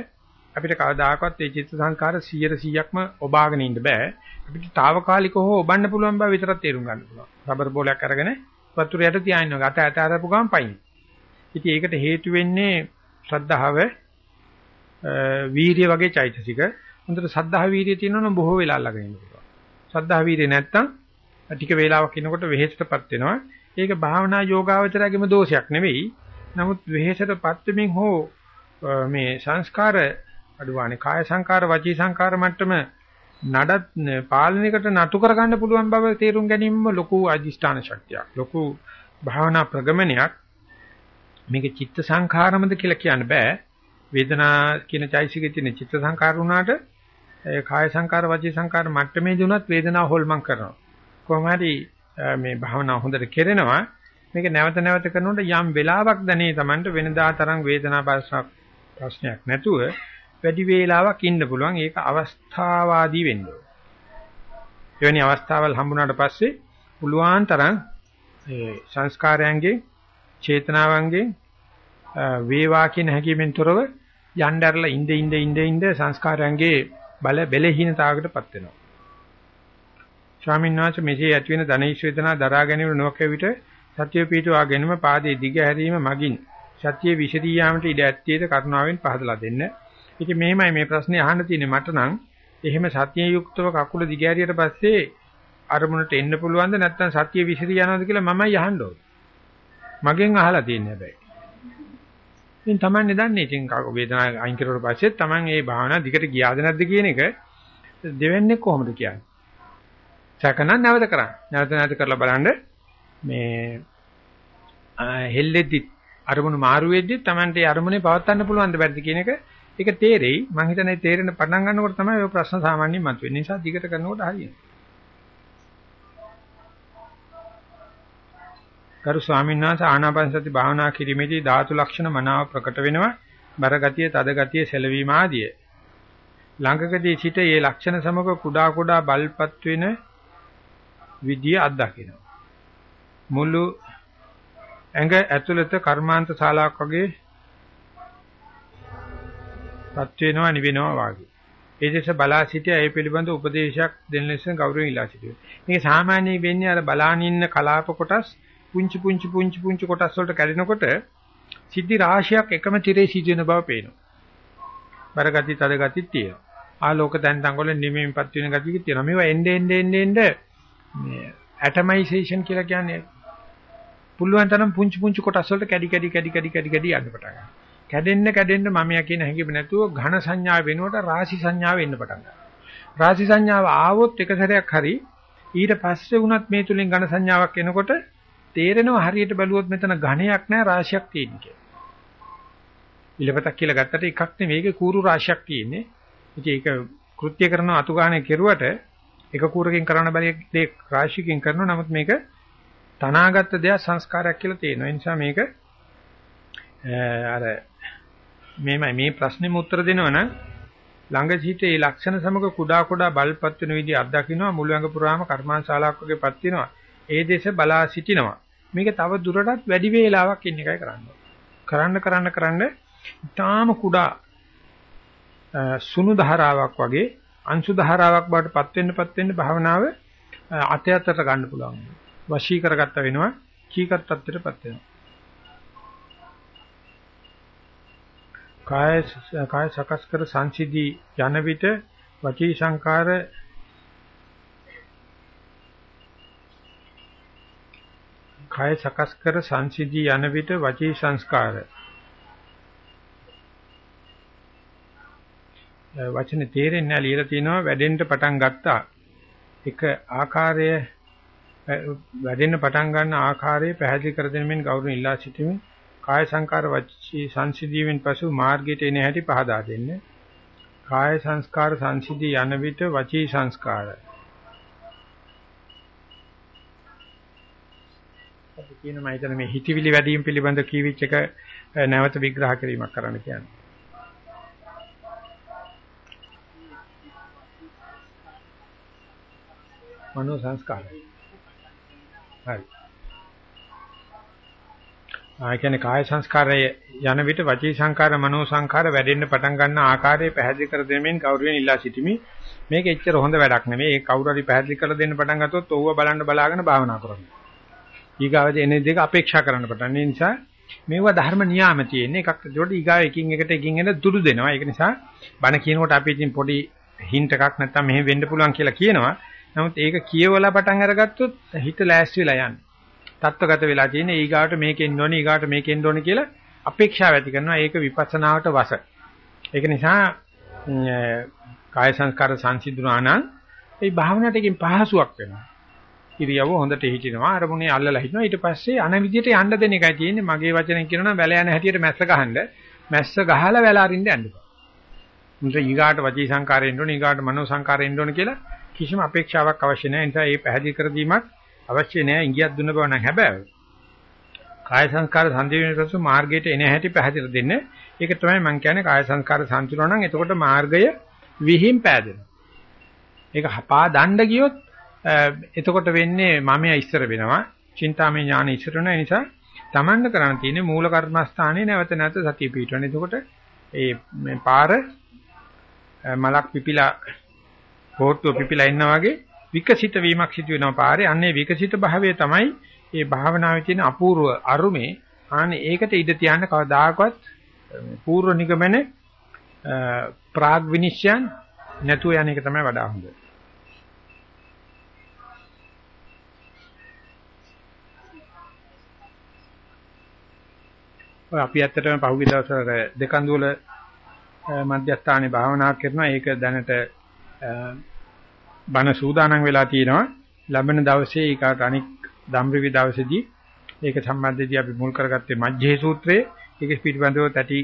S1: අපිට කවදාකවත් මේ චිත්ත සංකාර 100%ක්ම ඔබාගෙන ඉන්න බෑ. අපිට తాවකාලිකව ඔබන්න පුළුවන් බව විතරක් තේරුම් ගන්න පුළුවන්. රබර් බෝලයක් අරගෙන වතුර යට තියාගෙන ගත ඇත අරපු ගමන් පයින්. ඉතින් ඒකට හේතු වෙන්නේ ශ්‍රද්ධාව වීරිය වගේ චෛතසික. හොඳට ශ්‍රද්ධා වීරිය තියෙනවනම් බොහෝ වෙලා ළඟ ඉන්න පුළුවන්. ශ්‍රද්ධා වීරිය නැත්තම් ටික වේලාවක් ඉනකොට වෙහෙසටපත් වෙනවා. ඒක භාවනා යෝගාවචරයගේම දෝෂයක් නෙවෙයි. නමුත් වෙහෙසටපත් වෙමින් හෝ මේ සංස්කාර අඩුවානේ කාය සංකාර වචී සංකාර මට්ටම නඩත් පාලනයකට නතු කරගන්න පුළුවන් බව තේරුම් ගැනීමම ලොකු අධිෂ්ඨාන ශක්තියක්. ලොකු භාවනා ප්‍රගමනයක්. මේක චිත්ත සංඛාරමද කියලා කියන්න බෑ. වේදනා කියන චෛසිකේ තියෙන චිත්ත සංඛාර වුණාට කාය සංඛාර වචී සංඛාර මට්ටමේදී උනත් වේදනාව හොල්මන් කරනවා. කොහොම හරි මේ භාවනාව හොඳට කෙරෙනවා. මේක නැවත නැවත කරනකොට යම් වෙලාවක් දැනේ Tamanට වෙනදා තරම් වේදනා ප්‍රශ්නයක් නැතුව වැඩි වේලාවක් ඉන්න පුළුවන්. ඒක අවස්ථාවාදී වෙන්න ඕන. එවැනි අවස්ථාවල් හම්බුනාට පස්සේ පුළුවන් තරම් ඒ සංස්කාරයන්ගේ චේතනාවන්ගේ වේවා කියන හැකීමෙන් තොරව යnderලා ඉඳ ඉඳ ඉඳ ඉඳ සංස්කාරයන්ගේ බල බැලහීනතාවකටපත් වෙනවා. ස්වාමීන් වහන්සේ මෙසේ ඇති වෙන ධනීශ වේදනා දරා ගැනීම නොකැ විට සත්‍ය පීඨවා ගැනීම පාදයේ දිග හැරීම මගින් සත්‍ය විශදී යාමට ඉඩ ඇත්තේද කරුණාවෙන් පහදලා දෙන්න. ඉතින් මෙහෙමයි මේ ප්‍රශ්නේ අහන්න තියෙන්නේ මට නම් එහෙම සත්‍ය යුක්තව කකුල දිග හැරියට පස්සේ අරමුණට එන්න පුළුවන්ද නැත්නම් සත්‍ය විශදී යනවද කියලා මමයි අහන්න ඕනේ. මගෙන් අහලා තියෙන්නේ හැබැයි. ඉතින් Tamanne දන්නේ ඉතින් වේදනාව අයින් කරුවට පස්සේ Taman මේ භාවනාව දිගට ගියාද නැද්ද කියන එක දෙවෙන්නේ කොහොමද කියන්නේ? සැකනම් නැවත කරන්න. නැවත නැවත කරලා බලන්න මේ හෙල්ලෙද්දි අරමුණු මාරු වෙද්දි Tamante අරමුණේ පවත්වන්න පුළුවන්ද බැරිද කියන එක ඒක තේරෙයි. මම හිතන්නේ තේරෙන පටන් ගන්නකොට තමයි ඔය ප්‍රශ්න සාමාන්‍යයෙන් මතුවෙන්නේ. නිසා දිගට කරනකොට හරියනවා. ගරු ස්වාමීන් වහන්සේ ආනාපාන සති භාවනා කිරීමේදී ධාතු ලක්ෂණ මනාව ප්‍රකට වෙනවා. බර ගතිය, තද ගතිය, සැලවීම ආදිය. ළඟකදී සිට මේ ලක්ෂණ සමග කුඩා කුඩා බල්පත් වෙන විදිය අත්දකිනවා. මුළු ඇඟ ඇතුළත කර්මාන්ත ශාලාවක් වගේ පත් වෙනවා නිවෙනවා වාගේ. ඒ දෙස බලා සිටිය ඒ පිළිබඳ උපදේශයක් දෙන්න ලෙස ගෞරවයෙන් ඉල්ලා සිටිනවා. මේක සාමාන්‍යයෙන් වෙන්නේ අර බලාන ඉන්න කලාප කොටස් පුංචි පුංචි පුංචි පුංචි කොටස් වලට කැඩෙනකොට සිද්ධි රාශියක් එකම tire සිදුවෙන බව පේනවා. බරගති තද ගති තියෙනවා. ආලෝක දැන් තංගවල නිමෙමින්පත් වෙන ගතියක් තියෙනවා. මේවා එන්නේ එන්නේ එන්නේ එන්නේ මේ ඇටමයිසේෂන් කියලා කියන්නේ පුළුවන් තරම් පුංචි පුංචි කොටස් වලට කැඩි කැඩි කැඩි කැඩි කැඩි කැඩි යන්න පටන් ගන්නවා. කැඩෙන්න කැඩෙන්න මමයා කියන හැඟීම නැතුව ඝන සංඥාව වෙනුවට රාශි සංඥාව එන්න පටන් ගන්නවා. රාශි සංඥාව ආවොත් එක සැරයක් හරි ඊට පස්සේ වුණත් මේ තුලින් ඝන සංඥාවක් එනකොට තේරෙනවා හරියට බැලුවොත් මෙතන ඝණයක් නැහැ රාශියක් තියෙන කියලා. ඉලපතක් කියලා ගත්තට එකක් නෙවෙයි ඒක කූරු රාශියක් තියෙන්නේ. ඉතින් ඒක කෘත්‍ය කරන අතු ගානේ කෙරුවට එක කූරකින් කරන බැරි දේ රාශියකින් කරනවා. නමුත් මේක තනාගත් දෙයක් සංස්කාරයක් කියලා තියෙනවා. ඒ නිසා මේක අර මේමයි මේ ප්‍රශ්නෙම උත්තර දෙනවනම් ළඟ සිට ඒ ලක්ෂණ සමග කුඩා කුඩා බල්පත් වෙන විදිහ අත්දකින්නවා මුළු ඇඟ පුරාම කර්මාන්ශාලාවක් වගේපත් වෙනවා. ඒ දේශ බලා සිටිනවා. මේක තව දුරටත් වැඩි වේලාවක් ඉන්න එකයි කරන්න කරන්න කරන්න කරන්න ඊටාම කුඩා සුණු ධාරාවක් වගේ අංශු ධාරාවක් බවට පත් වෙන්න පත් වෙන්න භාවනාව අතයතට ගන්න පුළුවන්. වශී කරගත්ත වෙනවා කීකත් තත්ත්වයටපත් වෙනවා. කාය කාය සකස් කර සංසිද්ධි යන විට වචී සංකාර කාය සකස් කර සංසිද්ධි යන විට වචී සංස්කාර. වචනේ තේරෙන්නේ නැහැ ලියලා තිනවා වැඩෙන්න පටන් ගත්තා. එක ආකාරය වැඩෙන්න පටන් ගන්න ආකාරය පැහැදිලි කර දෙමින් ගෞරවණ ඉල්ලා සිටිමින් කාය සංකාර වචී සංසිද්ධියෙන් පසු මාර්ගයට එන හැටි පහදා දෙන්න. කාය සංස්කාර සංසිද්ධි යන විට වචී සංස්කාර. අපි කියනවා හිතන මේ හිතවිලි වැඩි වීම පිළිබඳ කීවිච් එක නැවත විග්‍රහ කිරීමක් කරන්න කියන්නේ. මනෝ සංස්කාරය. හරි. ආ කියන්නේ කාය සංස්කාරය යන විට වචී සංකාර මනෝ සංකාර වැඩෙන්න පටන් ගන්න ආකාරය පැහැදිලි කර දෙමින් කවුරුවෙන් ඉල්ලා සිටිමි. මේක එච්චර හොඳ වැඩක් නෙමෙයි. ඒ කවුරු හරි පැහැදිලි කර දෙන්න පටන් ගත්තොත් ඕව බලන්න බලාගෙන භාවනා කරන්න. ඊගාවදී එන දෙක අපේක්ෂා කරන්න පටන්. ඒ නිසා මේවා ධර්ම නියාම තියෙන්නේ. එකක් ඒකට ඊගාව එකින් එකට එකින් එන දුරු දෙනවා. ඒක නිසා බණ කියනකොට අපි ඉතින් පොඩි හින්ට් එකක් නැත්තම් මෙහෙම වෙන්න පුළුවන් කියලා කියනවා. නමුත් ඒක කියවලා පටන් අරගත්තොත් හිත ලෑස්ති වෙලා යන්නේ. තත්ත්වගත වෙලා තියෙන්නේ ඊගාට මේකෙන්න ඕනේ ඊගාට මේකෙන්න ඕනේ කියලා අපේක්ෂාව ඇති කරනවා. ඒක විපස්සනාවට වස. ඒක නිසා කාය සංස්කාර සංසිඳුණා නම් ඒ භාවනාවට එකකින් පහසුවක් වෙනවා. ඉරියව හොඳට හිටිනවා අරමුණේ අල්ලලා හිටිනවා ඊට පස්සේ අන විදියට යන්න දෙන එකයි තියෙන්නේ මගේ වචනෙන් කියනවා වැල යන හැටියට මැස්ස ගහන්න මැස්ස ගහලා වැල අරින්න යන්න. මුන්ට ඊගාට වචී සංකාරයෙන් ඕනේ ඊගාට මනෝ සංකාරයෙන් ඕනේ කියලා කිසිම අපේක්ෂාවක් අවශ්‍ය නැහැ. ඒ නිසා මේ පැහැදිලි කර දීමක් අවශ්‍ය නැහැ. ඉංගියක් දුන්න බව නම් හැබැයි කාය සංස්කාර සංදේශනසු මාර්ගයට එන හැටි පැහැදිලි දෙන්න. ඒක තමයි මම කියන්නේ කාය සංස්කාර සංතුලන නම් එතකොට මාර්ගය විහිම් පෑදෙනවා. ඒක හපා දණ්ඩ ගියොත් එතකොට වෙන්නේ මමයා ඉස්සර වෙනවා. චින්තාමය ඥාන ඉස්සර වෙන නිසා තමන්ට කරන්න තියෙන්නේ මූල කර්මස්ථානයේ නැවත නැවත සතිය පිටවන. එතකොට ඒ පාර මලක් පිපිලා හෝට්ටුව පිපිලා ඉන්නා වගේ විකසිත වීමක් සිදු වෙනවා පාරේ. අන්නේ විකසිත භාවය තමයි මේ භාවනාවේ තියෙන අපූර්ව අරුමේ. අනේ ඒකට ඉඩ තියන්න කවදාකවත් පූර්ව නිගමන ප්‍රාග් විනිශ්චයන් නැතුව යන එක තමයි වඩා හොඳ. ඔය අපි ඇත්තටම පහුගිය දවස්වල දෙකන්දුවල මධ්‍යස්ථානයේ භාවනා කරනවා. ඒක දැනට බණ සූදානම් වෙලා තියෙනවා. ලැබෙන දවසේ ඒකට අනික් ධම්රිවි දවසේදී ඒක සම්බන්ධදී අපි මුල් කරගත්තේ මජ්ජේ සූත්‍රයේ ඒක පිටිබඳව තැටි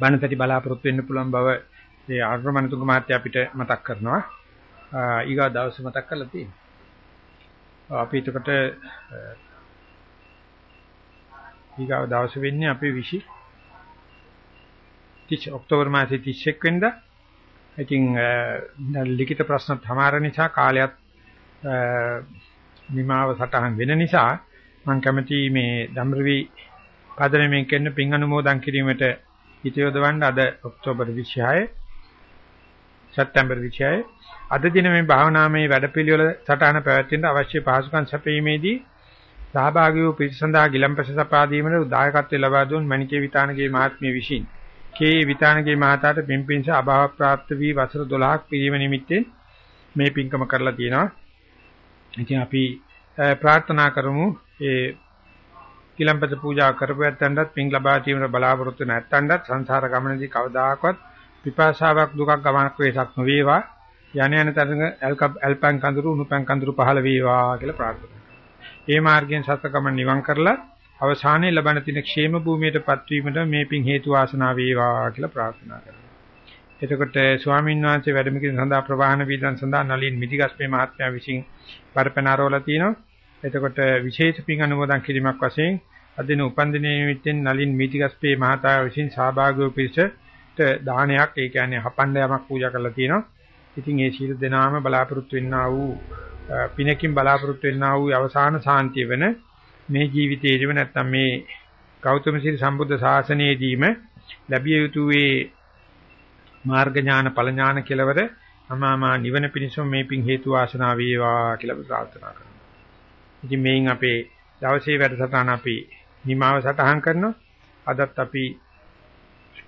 S1: බණ තැටි බලාපොරොත්තු වෙන්න පුළුවන් බව ඒ ආර්මණතුංග මහත්තයා අපිට මතක් කරනවා. ඊගා දවසේ මතක් කරලා තියෙනවා. අපි එතකොට ඊගා දවසේ වෙන්නේ අපි 20 30 ඔක්තෝබර් මාසේ 31 වෙනිදා ඉතින් ලිඛිත ප්‍රශ්න තමාර නිසා කාලයක් නිමාව සටහන් වෙන නිසා මම කැමති මේ ධම්රවි පදනමෙන් කියන පින් අනුමෝදන් කිරීමට හිත යොදවන්න අද ඔක්තෝබර් 26 සැප්තැම්බර් 26 අද දින මේ භාවනාමය වැඩපිළිවෙල සටහන පැවැත්වෙන්න අවශ්‍ය පහසුකම් සැපීමේදී සහභාගී වූ පිරිසඳා ගිලම්පස සපා දීමට උදායකත්වය ලබා දුන් මණිකේ විතානගේ මහත්මිය විසිනි කේ විතානගේ මහතාට පින්පින්ස අභාව ප්‍රාප්ත වී වසර 12ක් පිරීම නිමිත්තෙන් මේ පින්කම කරලා තියෙනවා. ඉතින් අපි ප්‍රාර්ථනා කරමු ඒ කිලම්පත පූජා කරපුවත්තන්ටත් පින් ලබා ගැනීමට බලාපොරොත්තු නැත්තන්ටත් සංසාර ගමනේදී කවදාකවත් පිපාසාවක් දුකක් ගමනක් වේසක් නොවේවා. යන යන තරඟ ඇල්පන් කඳුරු උණුපන් කඳුරු පහළ වේවා කියලා ප්‍රාර්ථනා කරනවා. ඒ මාර්ගයෙන් සත්‍ය ගමන නිවන් කරලා අවසානයේ ලබන තින ക്ഷേම භූමියටපත් වීමට මේ පින් හේතු වාසනා වේවා කියලා ප්‍රාර්ථනා කරනවා. එතකොට ස්වාමීන් වහන්සේ වැඩම කිරීම සඳහා ප්‍රවාහන වීදන් සඳහා නලින් මිදිගස්පේ මහත්මයා විසින් පරපනාරවල තිනවා. එතකොට විශේෂ පින් අනුමෝදන් කිරීමක් වශයෙන් අදින උපන්දිනයේ නිමිත්තෙන් නලින් මිදිගස්පේ මහතා විසින් සහභාගී වූ පිරිසට දානයක් ඒ කියන්නේ හපන්න යමක් පූජා කරලා තියෙනවා. ඉතින් ඒ සීල දෙනාම බලාපොරොත්තු වෙන්නා වූ පිනකින් බලාපොරොත්තු වෙන්නා වූ අවසාන සාන්තිය වෙන මේ ජීවිතයේදීම නැත්තම් මේ ගෞතම සීල සම්බුද්ධ ශාසනයේදීම ලැබිය යුතු වේ මාර්ග ඥාන ඵල ඥාන කෙලවර අමාමා නිවන පිණිසම මේ පිං හේතු වාසනා වේවා කියලා ප්‍රාර්ථනා කරනවා. ඉතින් මේන් අපේ දවසේ වැඩසටහන අපි නිමාව සටහන් කරනවා. අදත් අපි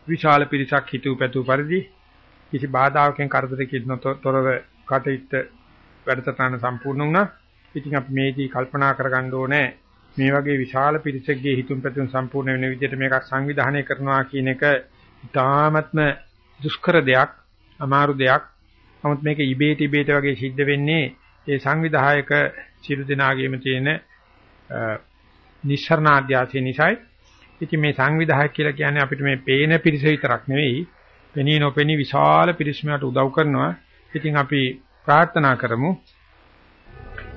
S1: විශාල පිරිසක් හිතූ පැතූ පරිදි කිසි බාධාවකින් කරදරකින් තොරව කටයුත්ත වැඩසටහන සම්පූර්ණ වුණා. ඉතින් අපි මේදී කල්පනා කරගන්න ඕනේ මේ වගේ විශාල පිරිසකගේ හිතුම් පැතුම් සම්පූර්ණ වෙන විදිහට මේක සංවිධානය කරනවා කියන එක ඉතාමත්ම දුෂ්කර දෙයක්, අමාරු දෙයක්. නමුත් මේක ඉබේට ඉබේට වගේ සිද්ධ වෙන්නේ ඒ සංවිධායක සියලු දෙනාගේම තියෙන නිස්සරණාධ්‍යාසය නිසායි. ඉතින් මේ සංවිධායක කියලා කියන්නේ අපිට මේ පේන පිරිස විතරක් නෙවෙයි, පෙනී නොපෙනී විශාල පිරිසකට උදව් කරනවා. ඉතින් අපි ප්‍රාර්ථනා කරමු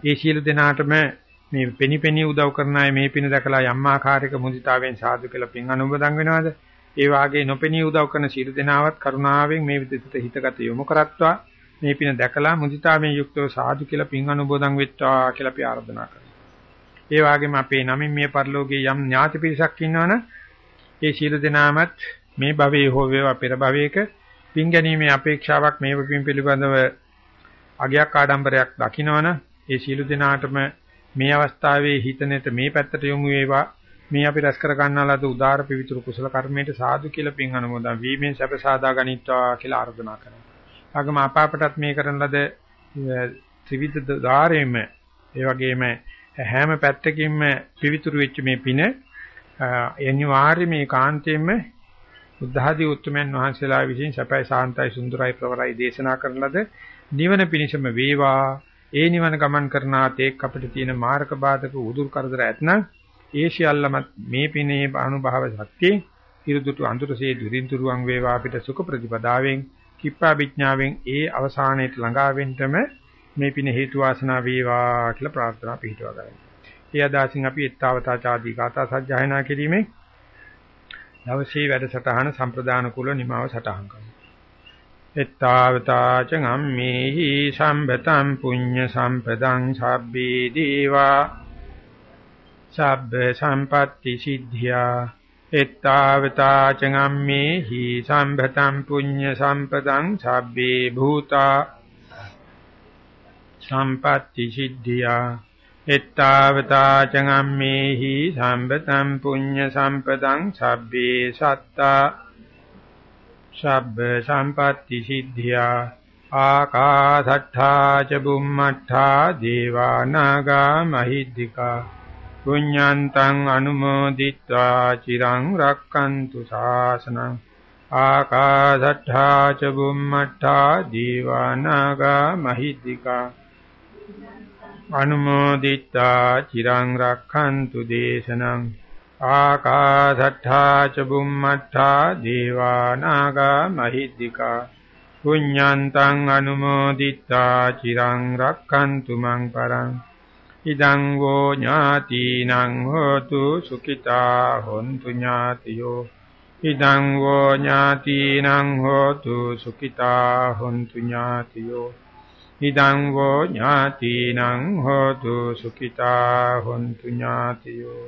S1: ඒ සියලු දෙනාටම මේ පෙනිපෙනී උදව් කරන අය මේ පින දැකලා යම් ආකාරයක මුදිතාවෙන් සාදු කියලා පින් අනුමෝදන් වෙනවද? ඒ වාගේ නොපෙනී උදව් කරන සියලු දෙනාවත් කරුණාවෙන් මේ විදිහට හිතගත යොමු කරත්වා මේ පින දැකලා මුදිතාවෙන් යුක්තව සාදු කියලා පින් අනුමෝදන් වෙත්වා කියලා අපි ආරාධනා කරනවා. ඒ වගේම අපේ නමින් මේ පරිලෝකයේ යම් ඥාති පිරිසක් ඉන්නවනම් ඒ සියලු දෙනාමත් මේ භවයේ හෝ වේවා පෙර භවයක පින් ගැනීමේ අපේක්ෂාවක් මේ පින් පිළිබඳව අගයක් ආඩම්බරයක් දකින්නවනම් ඒ සියලු දෙනාටම මේ අවස්ථාවේ හිතනෙත මේ පැත්තට යොමු වේවා මේ අපි රැස් කර ගන්නාලද උදාාර පිවිතුරු කුසල කර්මයට සාදු කියලා පින් අනුමෝදන් වීමෙන් සැප සාදා ගනිත්වා කියලා ආරාධනා කරනවා. ආගම අපාපටත් මේ කරන ලද ත්‍රිවිධ ධාරයෙම ඒ වගේම හැම පැත්තකින්ම පිවිතුරු වෙච්ච මේ පින අනිවාර්යයෙන් මේ කාන්තේම බුද්ධ ආදී උතුමන් වහන්සේලා විසින් සැපයි සාන්තයි සුන්දරයි ප්‍රවරයි දේශනා කරන ලද නිවන පිණිසම වේවා ඒ නිවන ගමන් කරන ආතේක් අපිට තියෙන මාර්ග බාධක උදුරු කරදර ඇතනම් ඒ සියල්ලමත් මේ පිනේ අනුභව ශක්තිය ඉරුදුතු අඳුරසේ දුරින් දුරුවන් වේවා අපිට සුඛ ප්‍රතිපදාවෙන් කිප්පා විඥාවෙන් ඒ අවසානයේ ළඟා වෙන්නම මේ පින හේතු වාසනා වේවා කියලා ප්‍රාර්ථනා පිටවා ගන්නවා. ඒ අදාසින් අපි ඊත්තාවතා ආදී ගාථා සජ්ජායනා කිරීමේ දවසේ වැඩසටහන සම්ප්‍රදාන කුල නිමාව සටහන් කරනවා. එත්තාවතා ච ගම්මේහි සම්පතං පුඤ්ඤ සම්පදං සබ්බේ දීවා සබ්බ සම්පatti සිද්ධියා. එත්තාවතා ච ගම්මේහි සම්පතං පුඤ්ඤ සම්පදං සබ්බේ භූතා සම්පatti සිද්ධියා. එත්තාවතා ච ගම්මේහි සම්පතං පුඤ්ඤ සම්පදං සබ්බේ සත්තා සබ්බ සම්පatti සිද්ධියා ආකාසට්ඨා ච බුම්මට්ඨා දේවා නාග මහිද්దికා පුඤ්ඤන්තං අනුමෝදිත්වා චිරං රක්칸තු ශාසනං ආකාසට්ඨා ච බුම්මට්ඨා දේවා නාග මහිද්దికා අනුමෝදිත්වා චිරං රක්칸තු දේශනං ආකාසට්ඨා ච බුම්මට්ඨා දේවානාගා මහිද්దికා පුඤ්ඤන්තං අනුමෝදිත්වා චිරං රක්칸තු මං පරං ඉදං වෝ ඥාතිනං හෝතු සුඛිතා හොන්තු ඥාතියෝ ඉදං වෝ ඥාතිනං හෝතු සුඛිතා හොන්තු ඥාතියෝ ඉදං වෝ ඥාතිනං හෝතු සුඛිතා හොන්තු ඥාතියෝ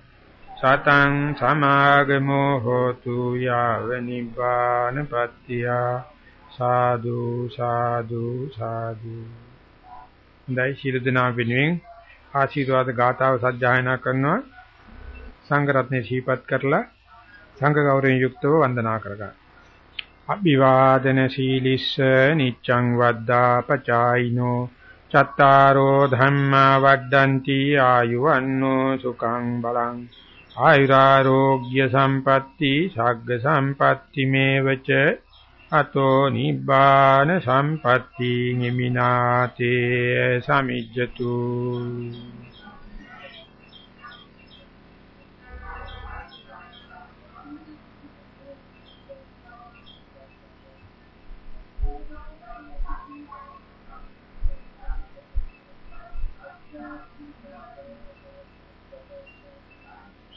S1: සතං සමාගමෝ හෝතු යාව නිබ්බානපත්තිය සාදු සාදු සාදු හොඳයි ශිර දනා වෙනුවෙන් ආශිර්වාද ගාතාව සජ්ජායනා කරනවා සංඝ රත්නේ ශීපත් කරලා සංඝ ගෞරවයෙන් යුක්තව වන්දනා කරගන්න. අභිවාදන සීලිස්ස නිච්ඡං වද්දා පචායිනෝ චත්තාරෝ ධම්මා වඩ්ඩಂತಿ ආයුවන්නෝ සුඛං බලං ආයුරාෝග්‍ය සම්පatti ශග්ග සම්පatti මේවච අතෝ නිබ්බාන සම්පatti නිමිනාතේ සමිජ්ජතු.